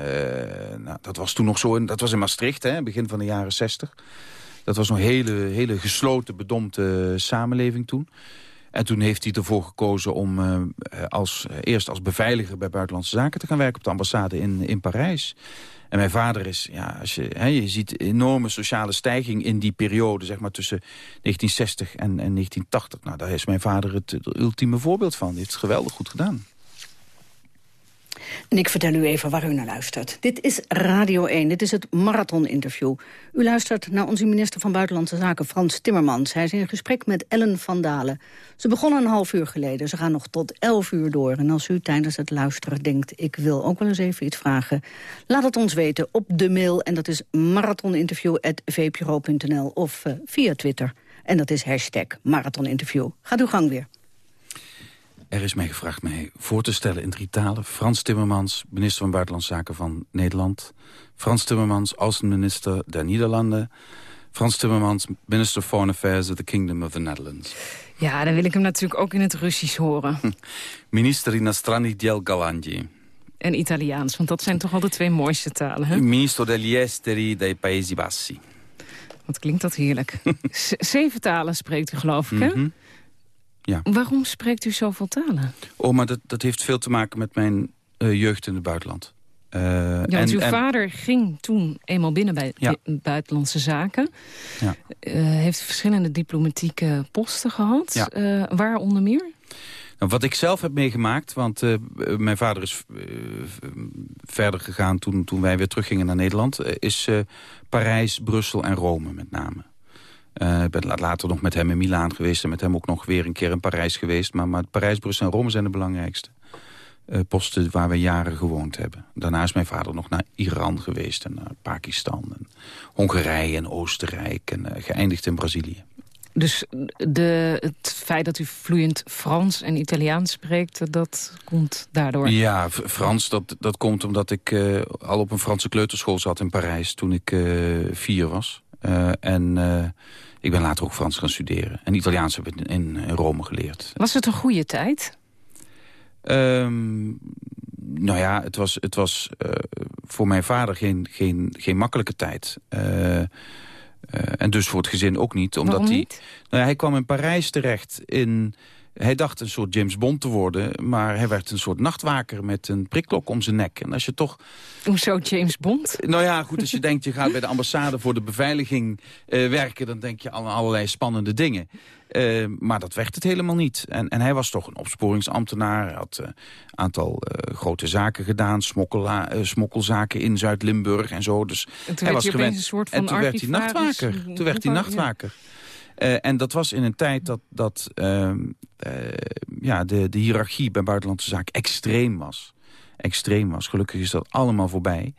Nou, dat was toen nog zo, in, dat was in Maastricht, hè, begin van de jaren zestig. Dat was een hele, hele gesloten, bedompte samenleving toen. En toen heeft hij ervoor gekozen om uh, als, eerst als beveiliger bij Buitenlandse Zaken te gaan werken op de ambassade in, in Parijs. En mijn vader is, ja, als je, hè, je ziet enorme sociale stijging in die periode, zeg maar tussen 1960 en, en 1980. Nou, daar is mijn vader het, het ultieme voorbeeld van. Hij heeft het geweldig goed gedaan. En ik vertel u even waar u naar luistert. Dit is Radio 1, dit is het Marathon-interview. U luistert naar onze minister van Buitenlandse Zaken, Frans Timmermans. Hij is in gesprek met Ellen van Dalen. Ze begonnen een half uur geleden, ze gaan nog tot elf uur door. En als u tijdens het luisteren denkt, ik wil ook wel eens even iets vragen... laat het ons weten op de mail, en dat is marathoninterview.vpro.nl... of uh, via Twitter, en dat is hashtag marathoninterview. Gaat uw gang weer. Er is mij gevraagd mij voor te stellen in drie talen. Frans Timmermans, minister van Buitenlandse Zaken van Nederland. Frans Timmermans als minister der Nederlanden. Frans Timmermans, Minister of Foreign Affairs of the Kingdom of the Netherlands. Ja, dan wil ik hem natuurlijk ook in het Russisch horen. *laughs* Minister Inastrani Diel Galanji. En Italiaans, want dat zijn toch al de twee mooiste talen, hè? Ministro degli Esteri dei Paesi Bassi. Wat klinkt dat heerlijk. *laughs* zeven talen spreekt u, geloof ik, hè? Mhm. Ja. Waarom spreekt u zoveel talen? Oh, maar dat, dat heeft veel te maken met mijn uh, jeugd in het buitenland. Uh, ja, en, uw vader ging toen eenmaal binnen bij ja. Buitenlandse Zaken. Ja. Uh, heeft verschillende diplomatieke posten gehad. Ja. waar onder meer? Nou, wat ik zelf heb meegemaakt, want mijn vader is verder gegaan toen, toen wij weer teruggingen naar Nederland, is Parijs, Brussel en Rome met name. Uh, ik ben later nog met hem in Milaan geweest... en met hem ook nog weer een keer in Parijs geweest. Maar, maar Parijs, Brussel en Rome zijn de belangrijkste uh, posten waar we jaren gewoond hebben. Daarna is mijn vader nog naar Iran geweest en naar Pakistan... en Hongarije en Oostenrijk en uh, geëindigd in Brazilië. Dus de, het feit dat u vloeiend Frans en Italiaans spreekt, dat komt daardoor? Ja, Frans, dat, dat komt omdat ik al op een Franse kleuterschool zat in Parijs... toen ik vier was. En ik ben later ook Frans gaan studeren. En Italiaans heb ik in, in Rome geleerd. Was het een goede tijd? Um, nou ja, het was, het was uh, voor mijn vader geen, geen, geen makkelijke tijd. En dus voor het gezin ook niet. Omdat Waarom hij, niet? Nou ja, hij kwam in Parijs terecht in hij dacht een soort James Bond te worden... maar hij werd een soort nachtwaker met een prikklok om zijn nek. En als je toch... Hoezo James Bond? Nou ja, goed, als je denkt je gaat bij de ambassade voor de beveiliging uh, werken... dan denk je aan allerlei spannende dingen. Uh, maar dat werd het helemaal niet. En, en hij was toch een opsporingsambtenaar. Hij had een uh, aantal grote zaken gedaan. smokkelzaken in Zuid-Limburg en zo. Dus hij was gewend. Een soort van en toen werd hij nachtwaker. Toen werd hij nachtwaker. Uh, en dat was in een tijd dat, dat uh, uh, ja, de, de hiërarchie bij buitenlandse zaken extreem was. Extreem was. Gelukkig is dat allemaal voorbij.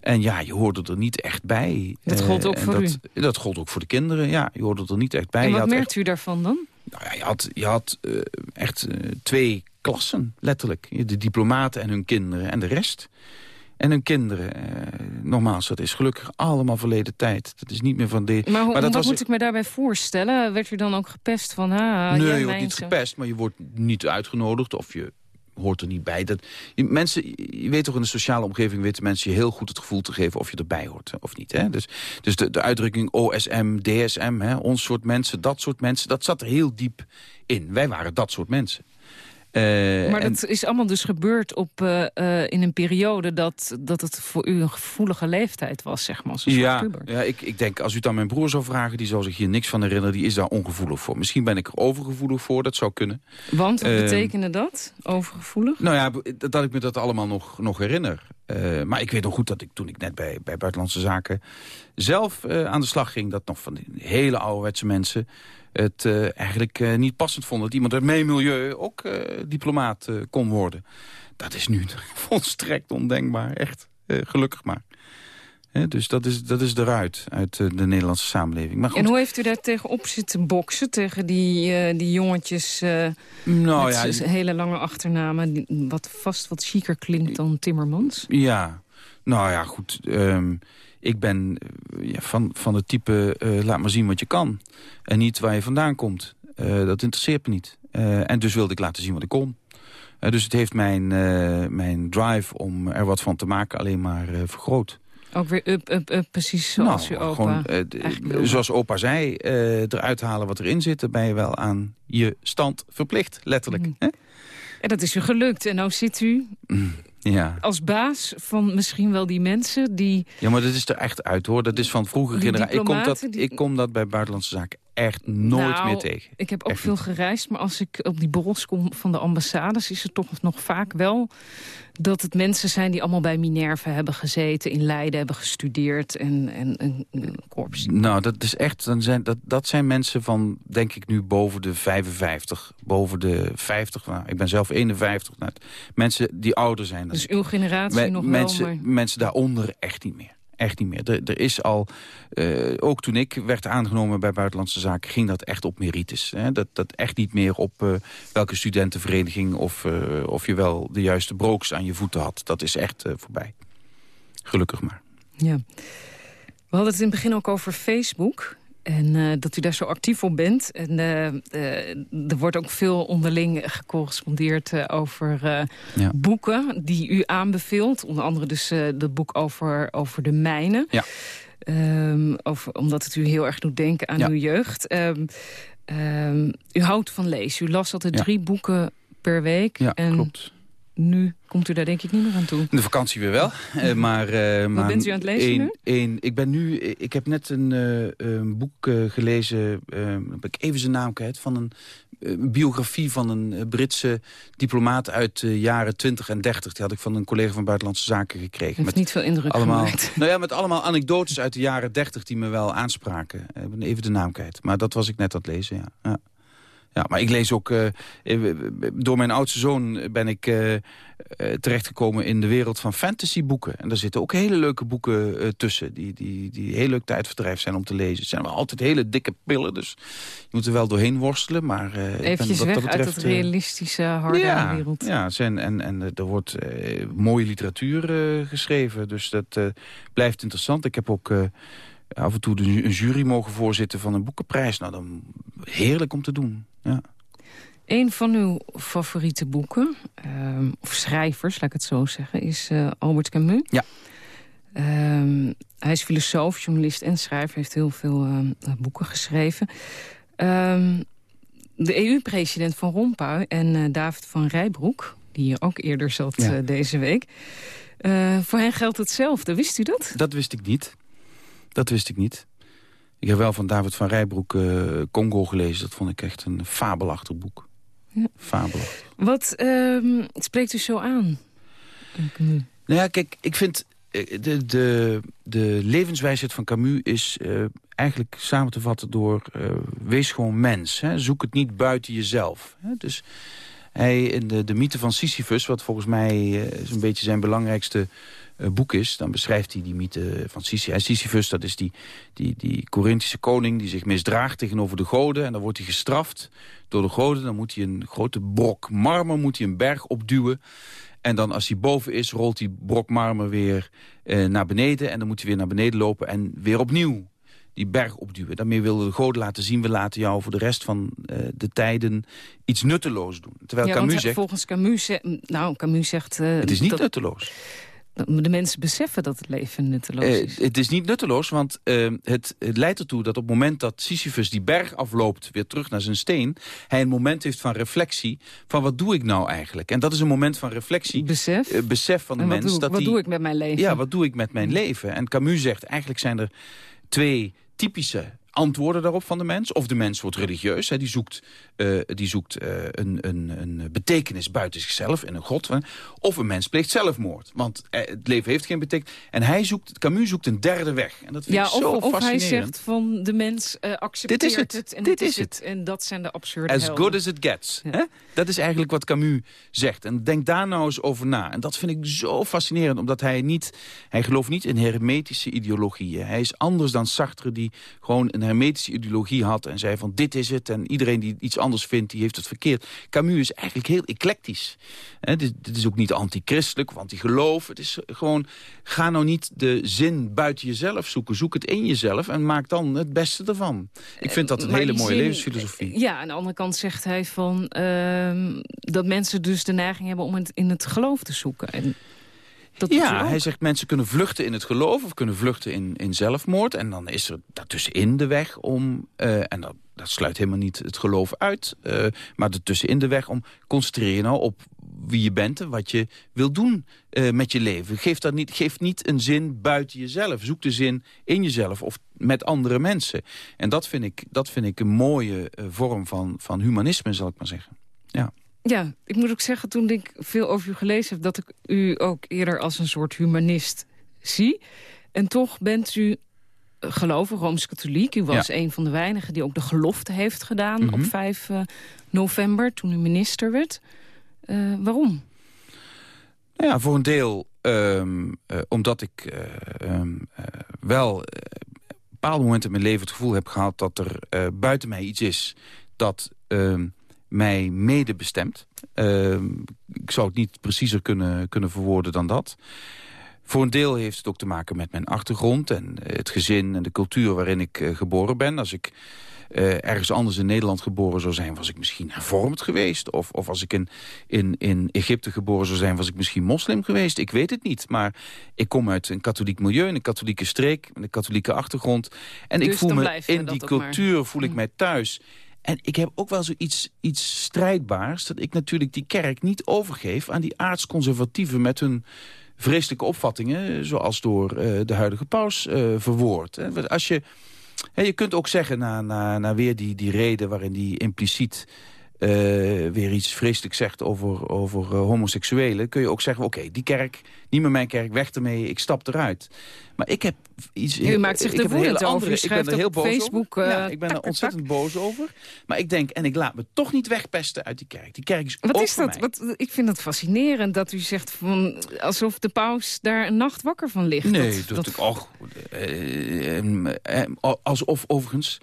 En ja, je hoorde er niet echt bij. Dat gold ook voor dat, u? Dat gold ook voor de kinderen, ja. Je hoorde er niet echt bij. En wat merkt u daarvan dan? Nou ja, je had, je had echt twee klassen, letterlijk. De diplomaten en hun kinderen en de rest. En hun kinderen, eh, nogmaals, dat is gelukkig allemaal verleden tijd. Dat is niet meer van de... Maar, maar dat wat moet ik me daarbij voorstellen? Werd u dan ook gepest van... Ah, nee, je wordt niet gepest, maar je wordt niet uitgenodigd... of je hoort er niet bij. Dat, je, mensen, je weet toch in de sociale omgeving weten mensen je heel goed het gevoel te geven of je erbij hoort of niet. Hè? Dus, dus de, de uitdrukking OSM, DSM, hè, ons soort mensen, dat soort mensen, dat zat er heel diep in. Wij waren dat soort mensen. Uh, maar dat is allemaal dus gebeurd op, uh, uh, in een periode dat, dat het voor u een gevoelige leeftijd was, zeg maar, ja. Ja, ik, ik denk, als u het aan mijn broer zou vragen, die zou zich hier niks van herinneren, die is daar ongevoelig voor. Misschien ben ik er overgevoelig voor, dat zou kunnen. Want, wat betekende dat, overgevoelig? Nou ja, dat ik me dat allemaal nog, nog herinner. maar ik weet nog goed dat ik toen ik net bij, bij Buitenlandse Zaken zelf aan de slag ging, dat nog van die hele ouderwetse mensen het uh, eigenlijk uh, niet passend vond... dat iemand uit mijn milieu ook uh, diplomaat kon worden. Dat is nu *laughs* volstrekt ondenkbaar, echt. gelukkig maar. dus dat is, dat is eruit, uit de Nederlandse samenleving. Maar goed. En hoe heeft u daar tegenop zitten boksen? Tegen die, die jongetjes nou, met ja, hele lange achternamen... wat vast wat chiquer klinkt dan Timmermans? Ja, nou ja, goed... Um, ik ben eh, ja, van, van het type, uh, laat maar zien wat je kan. En niet waar je vandaan komt. Uh, dat interesseert me niet. Uh, en dus wilde ik laten zien wat ik kon. dus het heeft mijn, mijn drive om er wat van te maken alleen maar vergroot. Ook weer up, up, up, precies zoals nou, uw opa. Gewoon, zoals opa zei, eruit halen wat erin zit... dan ben je wel aan je stand verplicht, letterlijk. Mm. En dat is u gelukt. En nou zit u mm. Ja. Als baas van misschien wel die mensen die... Ja, maar dat is er echt uit hoor. Dat is van vroeger generatie. Ik, kom dat, ik kom dat bij Buitenlandse Zaken echt nooit nou, meer tegen. Ik heb ook echt veel niet. gereisd, maar als ik op die borrels kom van de ambassades... is het toch nog vaak wel dat het mensen zijn die allemaal bij Minerva hebben gezeten... in Leiden hebben gestudeerd en, en een korps. Nou, dat is echt, dan zijn, dat, dat zijn mensen van, denk ik nu, boven de 55, boven de 50. Nou, ik ben zelf 51. Nou, mensen die ouder zijn. Dus uw generatie nog mensen, wel, maar... Mensen daaronder echt niet meer echt niet meer. Er, er is al, uh, ook toen ik werd aangenomen bij Buitenlandse Zaken... ging dat echt op merites. Hè? Dat, dat echt niet meer op uh, welke studentenvereniging... Of, uh, of je wel de juiste brooks aan je voeten had. Dat is echt voorbij. Gelukkig maar. Ja. We hadden het in het begin ook over Facebook. En uh, dat u daar zo actief op bent. En uh, uh, er wordt ook veel onderling gecorrespondeerd over ja. boeken die u aanbeveelt. Onder andere dus het boek over, over de mijnen. Ja. Um, over, omdat het u heel erg doet denken aan ja. uw jeugd. Um, um, u houdt van lezen. U las altijd drie boeken per week. Ja, en klopt nu komt u daar denk ik niet meer aan toe. De vakantie weer wel. Uh, *laughs* maar, uh, Wat maar bent u aan het lezen een, nu? Een, ik, ben nu ik heb net een, uh, een boek gelezen, heb ik even zijn naam kwijt... van een, biografie van een Britse diplomaat uit de jaren 20 en 30. Die had ik van een collega van Buitenlandse Zaken gekregen. Heeft met niet veel indruk allemaal, gemaakt. *laughs* Nou ja, met allemaal anekdotes uit de jaren 30 die me wel aanspraken. Ik ben even de naam kwijt. Maar dat was ik net aan het lezen, ja. ja. Ja, maar ik lees ook... Uh, door mijn oudste zoon ben ik uh, uh, terechtgekomen in de wereld van fantasyboeken. En daar zitten ook hele leuke boeken tussen. Die, die, die heel leuk tijdverdrijf zijn om te lezen. Het zijn wel altijd hele dikke pillen. Dus je moet er wel doorheen worstelen. Maar, ben, weg dat betreft, uit het realistische harde ja, wereld. Ja, zijn, en, en er wordt mooie literatuur geschreven. Dus dat blijft interessant. Ik heb ook af en toe een jury mogen voorzitten van een boekenprijs. Nou, dan heerlijk om te doen. Ja. Een van uw favoriete boeken, um, of schrijvers, laat ik het zo zeggen, is uh, Albert Camus. Ja. Um, hij is filosoof, journalist en schrijver, heeft heel veel uh, boeken geschreven. Um, de EU-president van Rompuy en uh, David van Rijbroek, die hier ook eerder zat ja. deze week. voor hen geldt hetzelfde, wist u dat? Dat wist ik niet. Dat wist ik niet. Ik heb wel van David van Rijbroek uh, Congo gelezen. Dat vond ik echt een fabelachtig boek. Ja. Fabelachtig. Wat uh, spreekt u zo aan? Nou ja, kijk, ik vind... De, de, de levenswijsheid van Camus is uh, eigenlijk samen te vatten door... wees gewoon mens. Hè? Zoek het niet buiten jezelf. Hè? Dus hij in de, de mythe van Sisyphus... wat volgens mij zo'n beetje zijn belangrijkste boek is... dan beschrijft hij die mythe van Sisyphus. Dat is die, die, die Corinthische koning die zich misdraagt tegenover de goden. En dan wordt hij gestraft door de goden. Dan moet hij een grote brok marmer moet hij een berg opduwen. En dan als hij boven is, rolt die brok marmer weer uh, naar beneden. En dan moet hij weer naar beneden lopen en weer opnieuw die berg opduwen. Daarmee wilden de goden laten zien... we laten jou voor de rest van uh, de tijden iets nutteloos doen. Terwijl ja, Camus want zegt... volgens Camus, nou, Camus zegt... Uh, het is niet dat, nutteloos. De mensen beseffen dat het leven nutteloos is. Uh, het is niet nutteloos, want uh, het, het, leidt ertoe dat op het moment dat Sisyphus die berg afloopt... weer terug naar zijn steen, hij een moment heeft van reflectie... van wat doe ik nou eigenlijk? En dat is een moment van reflectie. Besef? Uh, besef van de en mens. Wat, doe, dat wat die, doe ik met mijn leven? Ja, wat doe ik met mijn leven? En Camus zegt, eigenlijk zijn er twee typische antwoorden daarop van de mens. Of de mens wordt religieus. Hè, die zoekt, uh, die zoekt uh, een, een, een betekenis buiten zichzelf en een god. Of een mens pleegt zelfmoord. Want uh, het leven heeft geen betekenis. En hij zoekt, Camus zoekt een derde weg. En dat vind ja, ik zo of, of fascinerend. hij zegt van de mens accepteert dit is het. het en dit is het. En dat zijn de absurde As helden. good as it gets. Ja. Hè? Dat is eigenlijk wat Camus zegt. En denk daar nou eens over na. En dat vind ik zo fascinerend. Omdat hij niet... Hij gelooft niet in hermetische ideologieën. Hij is anders dan Sartre die gewoon een hermetische ideologie had en zei van dit is het en iedereen die iets anders vindt, die heeft het verkeerd. Camus is eigenlijk heel eclectisch. Dit, dit, is ook niet antichristelijk of antigeloof. Het is gewoon, ga nou niet de zin buiten jezelf zoeken. Zoek het in jezelf en maak dan het beste ervan. Ik vind dat een maar hele die mooie zin, levensfilosofie. Ja, aan de andere kant zegt hij van uh, dat mensen dus de neiging hebben om het in het geloof te zoeken. En dat ja, hij zegt mensen kunnen vluchten in het geloof of kunnen vluchten in, in zelfmoord. En dan is er daartussenin de weg om, uh, en dat, dat sluit helemaal niet het geloof uit, uh, maar ertussenin de weg om concentreer je nou op wie je bent en wat je wil doen uh, met je leven. Geef, dat niet, geef niet een zin buiten jezelf. Zoek de zin in jezelf of met andere mensen. En dat vind ik, dat vind ik een mooie vorm van, van humanisme, zal ik maar zeggen. Ja. Ik moet ook zeggen, toen ik veel over u gelezen heb... dat ik u ook eerder als een soort humanist zie. En toch bent u gelovig, Rooms-Katholiek. U was ja. een van de weinigen die ook de gelofte heeft gedaan... Mm -hmm. op 5 uh, november, toen u minister werd. Uh, waarom? Nou ja, voor een deel um, uh, omdat ik um, wel bepaalde momenten in mijn leven het gevoel heb gehad... dat er buiten mij iets is dat... Um, mij mede bestemt. Uh, ik zou het niet preciezer kunnen, kunnen verwoorden dan dat. Voor een deel heeft het ook te maken met mijn achtergrond... en het gezin en de cultuur waarin ik geboren ben. Als ik uh, ergens anders in Nederland geboren zou zijn... was ik misschien hervormd geweest. Of, of als ik in, in, in Egypte geboren zou zijn... was ik misschien moslim geweest. Ik weet het niet. Maar ik kom uit een katholiek milieu, een katholieke streek... met een katholieke achtergrond. En ik dus voel me in die cultuur voel ik mm. mij thuis... En ik heb ook wel zoiets iets strijdbaars... dat ik natuurlijk die kerk niet overgeef aan die aardsconservatieven... met hun vreselijke opvattingen... zoals door uh, de huidige paus uh, verwoord. Als je je kunt ook zeggen, na, weer die, die reden waarin die impliciet uh, weer iets vreselijks zegt over, over homoseksuelen... kun je ook zeggen, oké, die kerk, niet meer mijn kerk, weg ermee, ik stap eruit. Maar ik heb iets... U maakt zich er woedend over, ik ben er heel boos Facebook, over. ja, ik ben er ontzettend boos over. Maar ik denk, en ik laat me toch niet wegpesten uit die kerk. Die kerk is Wat is dat? Wat, ik vind het fascinerend dat u zegt van, alsof de paus daar een nacht wakker van ligt. Nee, dat, dat, och, alsof overigens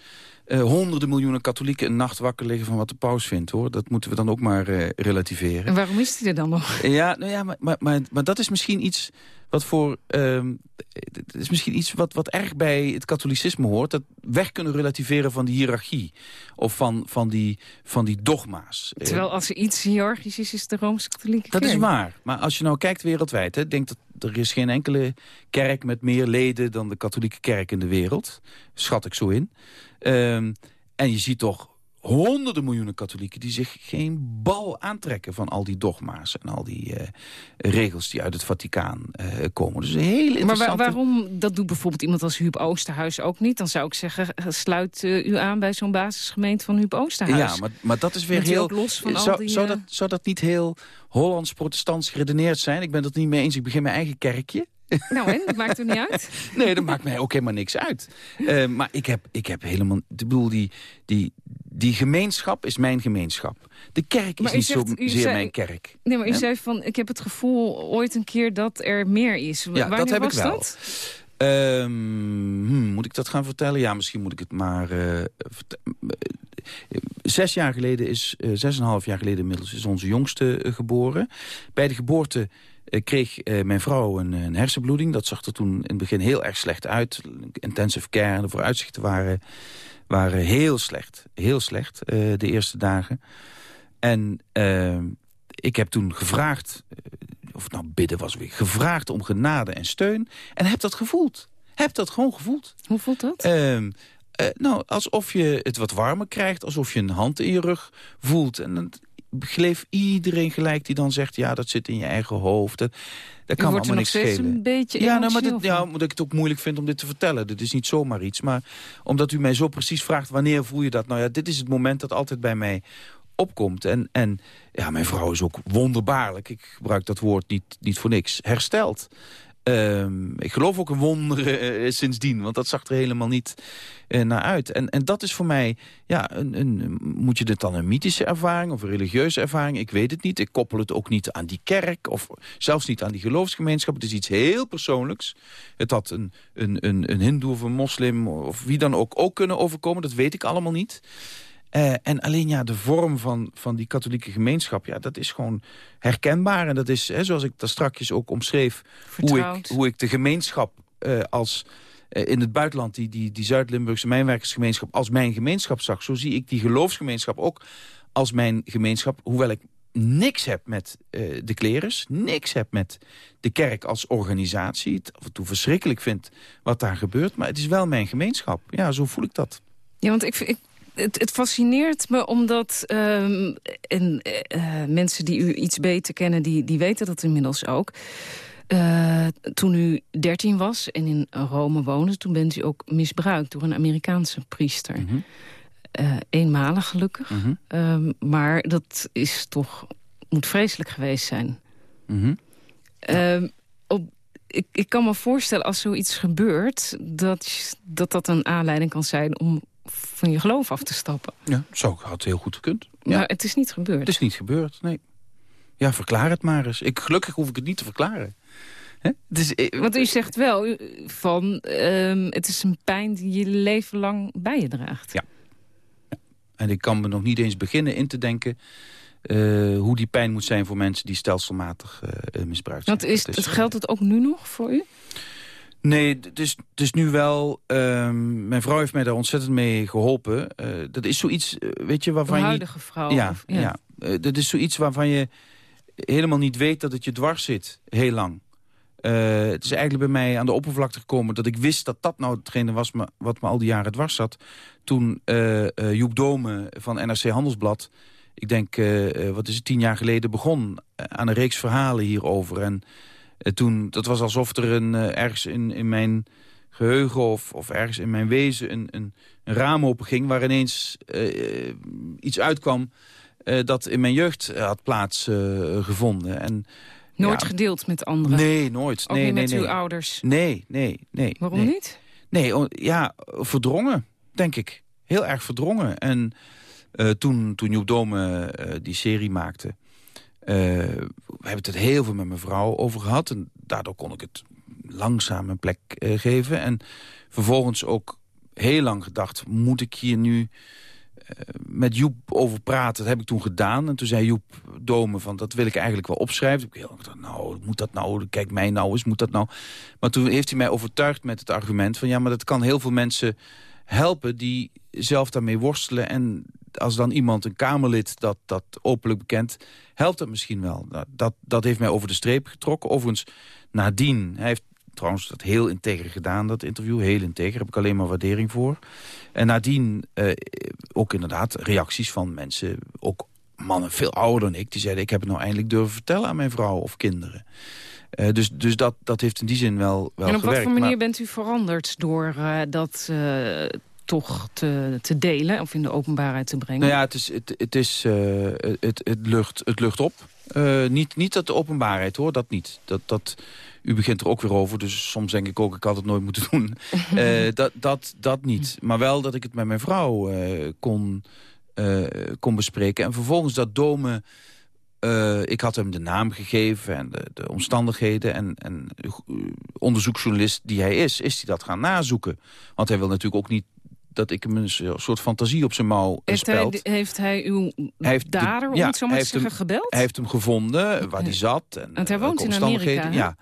uh, honderden miljoenen katholieken een nacht wakker liggen van wat de paus vindt. hoor. Dat moeten we dan ook maar uh, relativeren. En waarom is hij er dan nog? Ja, nou ja maar, maar, maar, maar dat is misschien iets wat voor... Uh, het is misschien iets wat, wat erg bij het katholicisme hoort. Dat weg kunnen relativeren van die hiërarchie. Of van, van, die, van die dogma's. Terwijl als er iets hiërarchisch is, is de Rooms-Katholieke Dat is waar. Maar als je nou kijkt wereldwijd... Hè, denk dat er is geen enkele kerk met meer leden... dan de katholieke kerk in de wereld. Schat ik zo in. Um, en je ziet toch honderden miljoenen katholieken... die zich geen bal aantrekken van al die dogma's... en al die uh, regels die uit het Vaticaan uh, komen. Dus een hele interessante... Maar waarom, dat doet bijvoorbeeld iemand als Huub Oosterhuis ook niet? Dan zou ik zeggen, eh, sluit uh, u aan bij zo'n basisgemeente van Huub Oosterhuis. Ja, maar, maar dat is weer heel... Los van zou, al die, zou, dat, zou dat niet heel Hollands-protestants geredeneerd zijn? Ik ben dat niet mee eens. Ik begin mijn eigen kerkje. Nou en, dat maakt er niet uit? *laughs* nee, dat maakt mij ook helemaal niks uit. Uh, maar ik heb, ik heb helemaal... Ik bedoel, die, die, die gemeenschap is mijn gemeenschap. De kerk is niet zo zeer mijn kerk. Nee, maar u zei van, ik heb het gevoel ooit een keer dat er meer is. Ja, Wanneer dat heb ik wel. Dat? Um, hmm, moet ik dat gaan vertellen? Ja, misschien moet ik het maar... Uh, zes jaar geleden is, uh, zes en een half jaar geleden inmiddels, is onze jongste uh, geboren. Bij de geboorte kreeg mijn vrouw een, een, hersenbloeding. Dat zag er toen in het begin heel erg slecht uit. Intensive care, de vooruitzichten waren waren heel slecht. Heel slecht, de eerste dagen. En ik heb toen gevraagd, of het nou bidden was, weer, gevraagd om genade en steun. En heb dat gevoeld. Heb dat gewoon gevoeld. Hoe voelt dat? Uh, nou, alsof je het wat warmer krijgt, alsof je een hand in je rug voelt. En geleef iedereen gelijk die dan zegt... ja, dat zit in je eigen hoofd. Dat, dat kan allemaal niks schelen. een beetje ja, nou, maar dit, ja, omdat ik het ook moeilijk vind om dit te vertellen. Dit is niet zomaar iets. Maar omdat u mij zo precies vraagt, wanneer voel je dat? Nou ja, dit is het moment dat altijd bij mij opkomt. En, en ja, mijn vrouw is ook wonderbaarlijk. Ik gebruik dat woord niet, niet voor niks. Hersteld. Um, ik geloof ook een wonder uh, sindsdien, want dat zag er helemaal niet uh, naar uit. En, en dat is voor mij, ja, een, een, moet je dit dan een mythische ervaring of een religieuze ervaring? Ik weet het niet. Ik koppel het ook niet aan die kerk of zelfs niet aan die geloofsgemeenschap. Het is iets heel persoonlijks. Het had een, een, een, een hindoe of een moslim of wie dan ook ook kunnen overkomen. Dat weet ik allemaal niet. Uh, en alleen ja, de vorm van, van die katholieke gemeenschap... Ja, dat is gewoon herkenbaar. En dat is, hè, zoals ik daar strakjes ook omschreef... Hoe ik, hoe ik de gemeenschap uh, als... Uh, in het buitenland, die, die, die Zuid-Limburgse mijnwerkersgemeenschap... als mijn gemeenschap zag. Zo zie ik die geloofsgemeenschap ook als mijn gemeenschap. Hoewel ik niks heb met de klerus, niks heb met de kerk als organisatie. Het af en toe verschrikkelijk vind wat daar gebeurt. Maar het is wel mijn gemeenschap. Ja, zo voel ik dat. Ja, want ik, ik het, het, fascineert me omdat um, en, uh, mensen die u iets beter kennen... die, die weten dat inmiddels ook. Uh, toen u 13 was en in Rome woonde... toen bent u ook misbruikt door een Amerikaanse priester. Mm -hmm. uh, eenmalig gelukkig. Mm -hmm. um, maar dat is toch, moet vreselijk geweest zijn. Mm -hmm. ja. um, op, ik, ik kan me voorstellen als zoiets gebeurt... dat dat, dat een aanleiding kan zijn om van je geloof af te stappen. Ja, zo had heel goed gekund. Maar het is niet gebeurd. Het is niet gebeurd, nee. Ja, verklaar het maar eens. Ik, gelukkig hoef ik het niet te verklaren. Het eh, Want u zegt wel van, um, het is een pijn die je leven lang bij je draagt. Ja. ja. En ik kan me nog niet eens beginnen in te denken... hoe die pijn moet zijn voor mensen die stelselmatig misbruikt zijn. Want is, dat is, geldt het ook nu nog voor u? Nee, het is, het is nu wel... Ehm, mijn vrouw heeft mij daar ontzettend mee geholpen. dat is zoiets, weet je, waarvan Een je... huidige vrouw? Ja, ja. dat is zoiets waarvan je helemaal niet weet dat het je dwars zit, heel lang. Uh, het is eigenlijk bij mij aan de oppervlakte gekomen... dat ik wist dat dat nou hetgene was wat me al die jaren dwars zat. Toen Joep Dome van NRC Handelsblad... ik denk, wat is het, tien jaar geleden begon... aan een reeks verhalen hierover. En toen, dat was alsof er een, ergens in, in mijn geheugen... Of, of ergens in mijn wezen een, een, een raam open ging... waar ineens iets uitkwam... dat in mijn jeugd had plaatsgevonden. en Nooit gedeeld met anderen? Nee, nooit. Ook nee, niet nee, met nee. uw ouders? Nee, nee, nee. Waarom nee. niet? Nee, ja, verdrongen, denk ik. Heel erg verdrongen. En toen, toen Joep Dome die serie maakte... Uh, we hebben het heel veel met mijn vrouw over gehad. En daardoor kon ik het langzaam een plek geven. En vervolgens ook heel lang gedacht... moet ik hier nu met Joep over praten. Dat heb ik toen gedaan. En toen zei Joep Dome van dat wil ik eigenlijk wel opschrijven. Ik gedacht, nou, moet dat nou? Kijk mij nou eens, moet dat nou? Maar toen heeft hij mij overtuigd met het argument van... ja, maar dat kan heel veel mensen helpen die zelf daarmee worstelen. En als dan iemand, een Kamerlid, dat, dat openlijk bekent... helpt dat misschien wel. Dat, dat, heeft mij over de streep getrokken. Overigens, nadien, hij heeft trouwens dat heel integer gedaan, dat interview. Heel integer, heb ik alleen maar waardering voor. En nadien uh, ook inderdaad reacties van mensen, ook mannen veel ouder dan ik... die zeiden, ik heb het nou eindelijk durven vertellen aan mijn vrouw of kinderen. Uh, dus dus dat, dat heeft in die zin wel, wel En op gewerkt. wat voor manier maar... bent u veranderd door uh, dat toch te, te delen... of in de openbaarheid te brengen? Nou ja, het, is, het, het, is, het, het, lucht, het lucht op. niet, niet dat de openbaarheid, hoor, dat niet. Dat... dat u begint er ook weer over, dus soms denk ik ook... ik had het nooit moeten doen. uh, *laughs* dat, dat, dat niet. Maar wel dat ik het met mijn vrouw kon, kon bespreken. En vervolgens dat Dome... ik had hem de naam gegeven en de, de omstandigheden. En, en onderzoeksjournalist die hij is, is hij dat gaan nazoeken. Want hij wil natuurlijk ook niet dat ik hem een soort fantasie op zijn mouw heeft speld. Hij, heeft hij uw hij heeft dader, de, ja, om het zo maar te zeggen, hem, gebeld? Hij heeft hem gevonden, waar hij zat. En, Want hij woont in Amerika, Ja.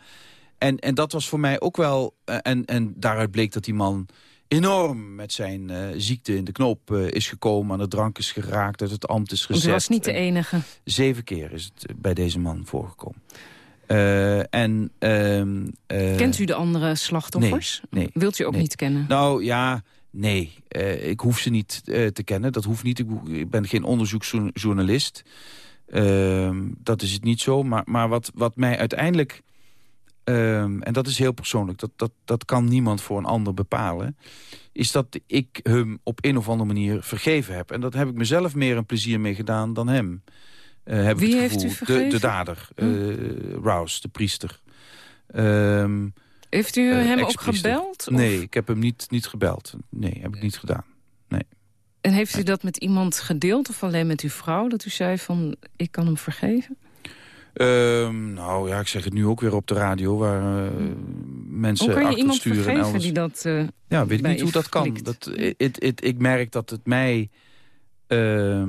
En, en dat was voor mij ook wel... En, en daaruit bleek dat die man enorm met zijn uh, ziekte in de knoop uh, is gekomen... aan de drank is geraakt, uit het ambt is gezet. Hij was niet de enige. En zeven keer is het bij deze man voorgekomen. Uh, en, uh, Kent u de andere slachtoffers? Nee. nee Wilt u ook nee. niet kennen? Nou ja, nee. Ik hoef ze niet te kennen. Dat hoeft niet. Ik, ik ben geen onderzoeksjournalist. Uh, dat is het niet zo. Maar, maar wat, wat mij uiteindelijk... Um, en dat is heel persoonlijk. Dat, dat, dat kan niemand voor een ander bepalen. Is dat ik hem op een of andere manier vergeven heb. En dat heb ik mezelf meer een plezier mee gedaan dan hem. Uh, heb Wie ik het heeft gevoel. u vergeven? De, de dader. Uh, Rouse, de priester. Um, heeft u hem ook gebeld? Nee, ik heb hem niet, niet gebeld. Nee, heb ik niet gedaan. Nee. En heeft u dat met iemand gedeeld of alleen met uw vrouw? Dat u zei van, ik kan hem vergeven? Um, nou ja, ik zeg het nu ook weer op de radio... waar uh, mensen hoe kan je iemand sturen. vergeven en alles. die dat uh, Ja, weet ik niet hoe dat kan. Dat, it, it, ik merk dat het mij... Uh,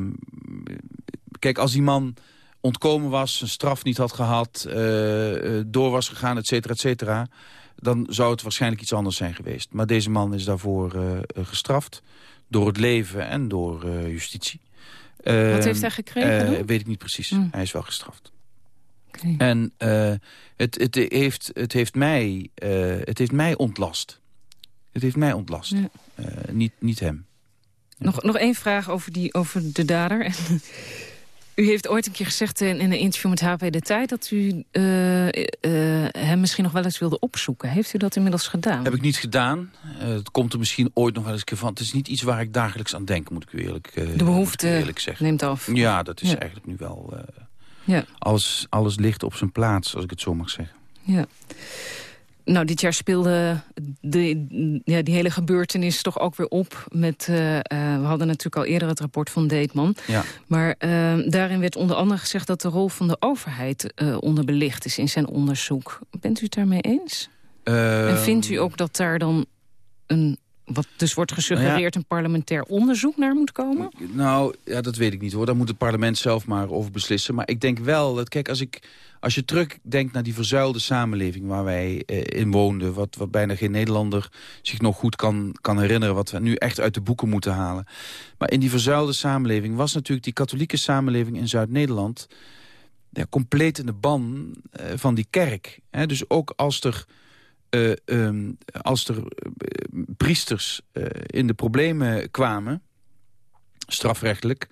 kijk, als die man ontkomen was, een straf niet had gehad... Door was gegaan, et cetera, et cetera... dan zou het waarschijnlijk iets anders zijn geweest. Maar deze man is daarvoor gestraft. Door het leven en door justitie. Wat heeft hij gekregen Weet ik niet precies. Mm. Hij is wel gestraft. Okay. En uh, het, het, heeft, het, heeft mij, uh, het heeft mij ontlast. Het heeft mij ontlast. Ja. Uh, niet, niet hem. Ja. Nog, nog één vraag over, die, over de dader. *laughs* u heeft ooit een keer gezegd in, in een interview met HP De Tijd... dat u hem misschien nog wel eens wilde opzoeken. Heeft u dat inmiddels gedaan? Heb ik niet gedaan. het komt er misschien ooit nog wel eens van. Het is niet iets waar ik dagelijks aan denk, moet ik u eerlijk, De behoefte eerlijk zeggen. neemt af. Ja, dat is eigenlijk nu wel... Ja. Alles, alles ligt op zijn plaats, als ik het zo mag zeggen. Ja. Nou, dit jaar speelde de, ja, die hele gebeurtenis toch ook weer op. Met, uh, uh, we hadden natuurlijk al eerder het rapport van Deetman. Ja. Maar uh, daarin werd onder andere gezegd dat de rol van de overheid onderbelicht is in zijn onderzoek. Bent u het daarmee eens? Ehm, en vindt u ook dat daar dan een wat dus wordt gesuggereerd nou een parlementair onderzoek naar moet komen? Nou, ja, dat weet ik niet hoor. Daar moet het parlement zelf maar over beslissen. Maar ik denk wel dat, kijk, als, ik, als je terugdenkt naar die verzuilde samenleving waar wij eh, in woonden... Wat, wat bijna geen Nederlander zich nog goed kan, kan herinneren... wat we nu echt uit de boeken moeten halen. Maar in die verzuilde samenleving was natuurlijk die katholieke samenleving in Zuid-Nederland... Ja, compleet in de ban eh, van die kerk. dus ook als er uh, um, als er uh, priesters uh, in de problemen kwamen, strafrechtelijk...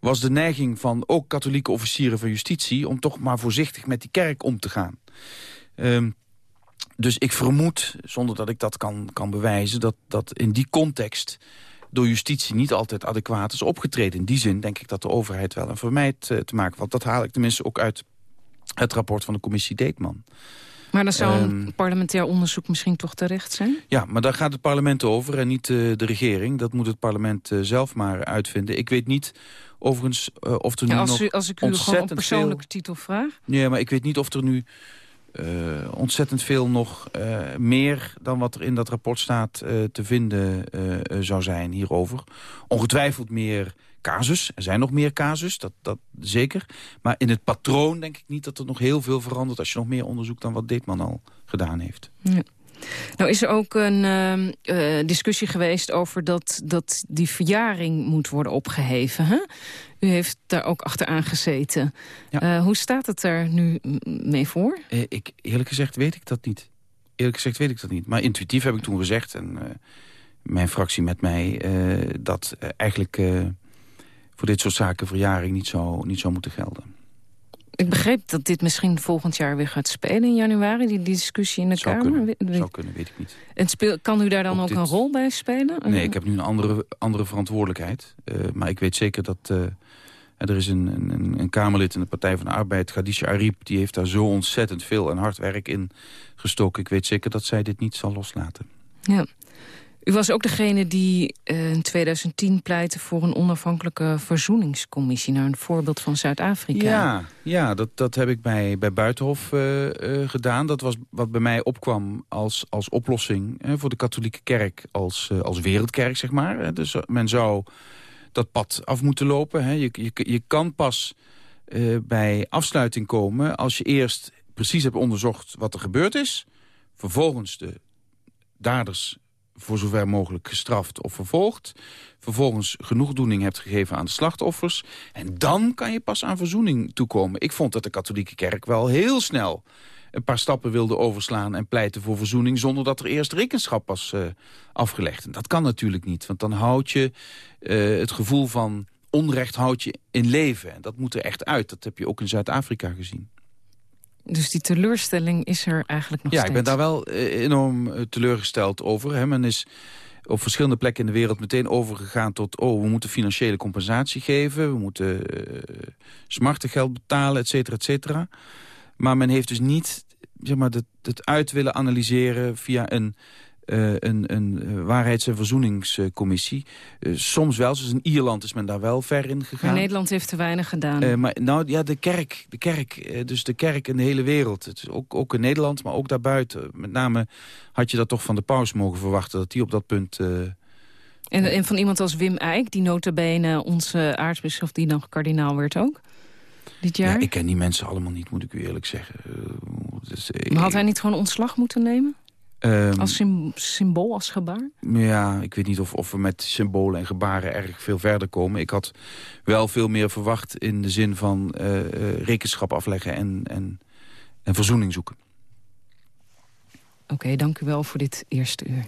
was de neiging van ook katholieke officieren van justitie... om toch maar voorzichtig met die kerk om te gaan. Um, dus ik vermoed, zonder dat ik dat kan, kan bewijzen... Dat, dat in die context door justitie niet altijd adequaat is opgetreden. In die zin denk ik dat de overheid wel een vermijd te maken valt. Dat haal ik tenminste ook uit het rapport van de commissie Deetman. Maar dan zou een ehm, parlementair onderzoek misschien toch terecht zijn? Ja, maar daar gaat het parlement over en niet uh, de regering. Dat moet het parlement uh, zelf maar uitvinden. Ik weet niet overigens uh, of er nu als u, nog Als ik u gewoon op persoonlijke titel vraag? Nee, maar ik weet niet of er nu ontzettend veel nog meer dan wat er in dat rapport staat te vinden zou zijn hierover. Ongetwijfeld meer casus. Er zijn nog meer casus, dat, dat zeker. Maar in het patroon denk ik niet dat er nog heel veel verandert... als je nog meer onderzoekt dan wat Deetman al gedaan heeft. Ja. Nou is er ook een uh, discussie geweest over dat, dat die verjaring moet worden opgeheven. Hè? U heeft daar ook achteraan gezeten. Ja. Uh, hoe staat het er nu mee voor? ik, eerlijk gezegd weet ik dat niet. Eerlijk gezegd weet ik dat niet. Maar intuïtief heb ik toen gezegd... en mijn fractie met mij... dat eigenlijk voor dit soort zaken verjaring niet zou, niet zou moeten gelden. Ik begreep dat dit misschien volgend jaar weer gaat spelen in januari, die, discussie in de zou Kamer. Kunnen. Zou kunnen, weet ik niet. En speel, kan u daar dan ook, een rol bij spelen? Nee, ik heb nu een andere, andere verantwoordelijkheid. Uh, maar ik weet zeker dat... Uh, er is een, een, een, Kamerlid in de Partij van de Arbeid, Khadija Ariep... die heeft daar zo ontzettend veel en hard werk in gestoken. Ik weet zeker dat zij dit niet zal loslaten. Ja. U was ook degene die uh, in 2010 pleitte voor een onafhankelijke verzoeningscommissie... naar een voorbeeld van Zuid-Afrika. Ja, ja dat, dat heb ik bij, bij Buitenhof uh, uh, gedaan. Dat was wat bij mij opkwam als, als oplossing voor de katholieke kerk als, als wereldkerk, zeg maar. Dus men zou dat pad af moeten lopen. Hè. Je, je, je kan pas bij afsluiting komen als je eerst precies hebt onderzocht wat er gebeurd is. Vervolgens de daders voor zover mogelijk gestraft of vervolgd. Vervolgens genoegdoening hebt gegeven aan de slachtoffers. En dan kan je pas aan verzoening toekomen. Ik vond dat de katholieke kerk wel heel snel een paar stappen wilde overslaan en pleiten voor verzoening... zonder dat er eerst rekenschap was uh, afgelegd. En dat kan natuurlijk niet, want dan houd je uh, het gevoel van onrecht houd je in leven. En dat moet er echt uit. Dat heb je ook in Zuid-Afrika gezien. Dus die teleurstelling is er eigenlijk nog ja, steeds? Ja, ik ben daar wel eh, enorm eh, teleurgesteld over. Hè. Men is op verschillende plekken in de wereld meteen overgegaan tot... oh, we moeten financiële compensatie geven, we moeten uh, smartengeld betalen, et cetera, et cetera. Maar men heeft dus niet zeg maar, het, het uit willen analyseren via een uh, een, een eh, waarheids- en verzoeningscommissie. Uh, soms wel, zoals in Ierland is men daar wel ver in gegaan. Maar Nederland heeft te weinig gedaan. maar nou ja, de kerk, de kerk dus de kerk in de hele wereld. Het is ook, ook in Nederland, maar ook daarbuiten. Met name had je dat toch van de paus mogen verwachten... dat die op dat punt... En, en, van iemand als Wim Eijk, die notabene onze aartsbisschop... die dan kardinaal werd ook? Dit jaar? Ja, ik ken die mensen allemaal niet, moet ik u eerlijk zeggen. Dus, maar had hij niet gewoon ontslag moeten nemen? Um, als symbool, als gebaar? Ja, ik weet niet of, of we met symbolen en gebaren erg veel verder komen. Ik had wel veel meer verwacht in de zin van uh, uh, rekenschap afleggen en, en, en verzoening zoeken. Oké, okay, dank u wel voor dit eerste uur.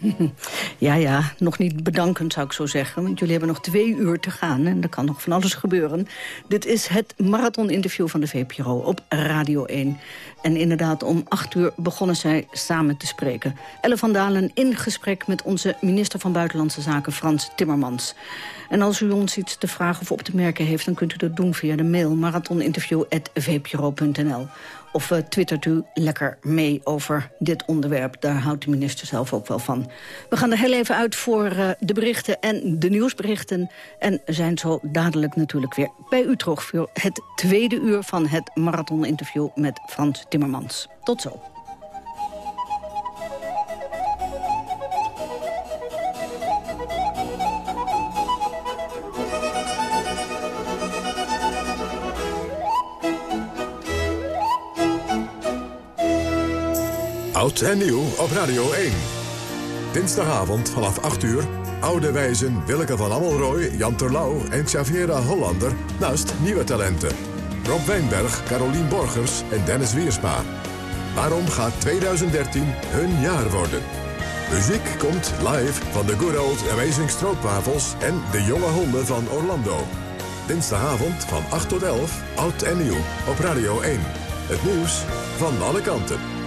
*laughs* Ja, ja, nog niet bedankend zou ik zo zeggen. Want jullie hebben nog twee uur te gaan en er kan nog van alles gebeuren. Dit is het marathon-interview van de VPRO op Radio 1. En inderdaad, om acht uur begonnen zij samen te spreken. Elle van Dalen in gesprek met onze minister van Buitenlandse Zaken Frans Timmermans. En als u ons iets te vragen of op te merken heeft... dan kunt u dat doen via de mail marathoninterview.vpro.nl. Of uh, twittert u lekker mee over dit onderwerp. Daar houdt de minister zelf ook wel van. We gaan er heel even uit voor uh, de berichten en de nieuwsberichten. En zijn zo dadelijk natuurlijk weer bij u terug... voor het tweede uur van het marathoninterview met Frans Timmermans. Tot zo. Oud en nieuw op Radio 1. Dinsdagavond vanaf 8 uur. Oude wijzen Willeke van Ammelrooy, Jan Terlouw en Xaviera Hollander. Naast nieuwe talenten. Rob Wijnberg, Carolien Borgers en Dennis Wiersma. Waarom gaat 2013 hun jaar worden? Muziek komt live van de Good Old Amazing Stroopwafels en de jonge honden van Orlando. Dinsdagavond van 8 tot 11, oud en nieuw, op Radio 1. Het nieuws van alle kanten.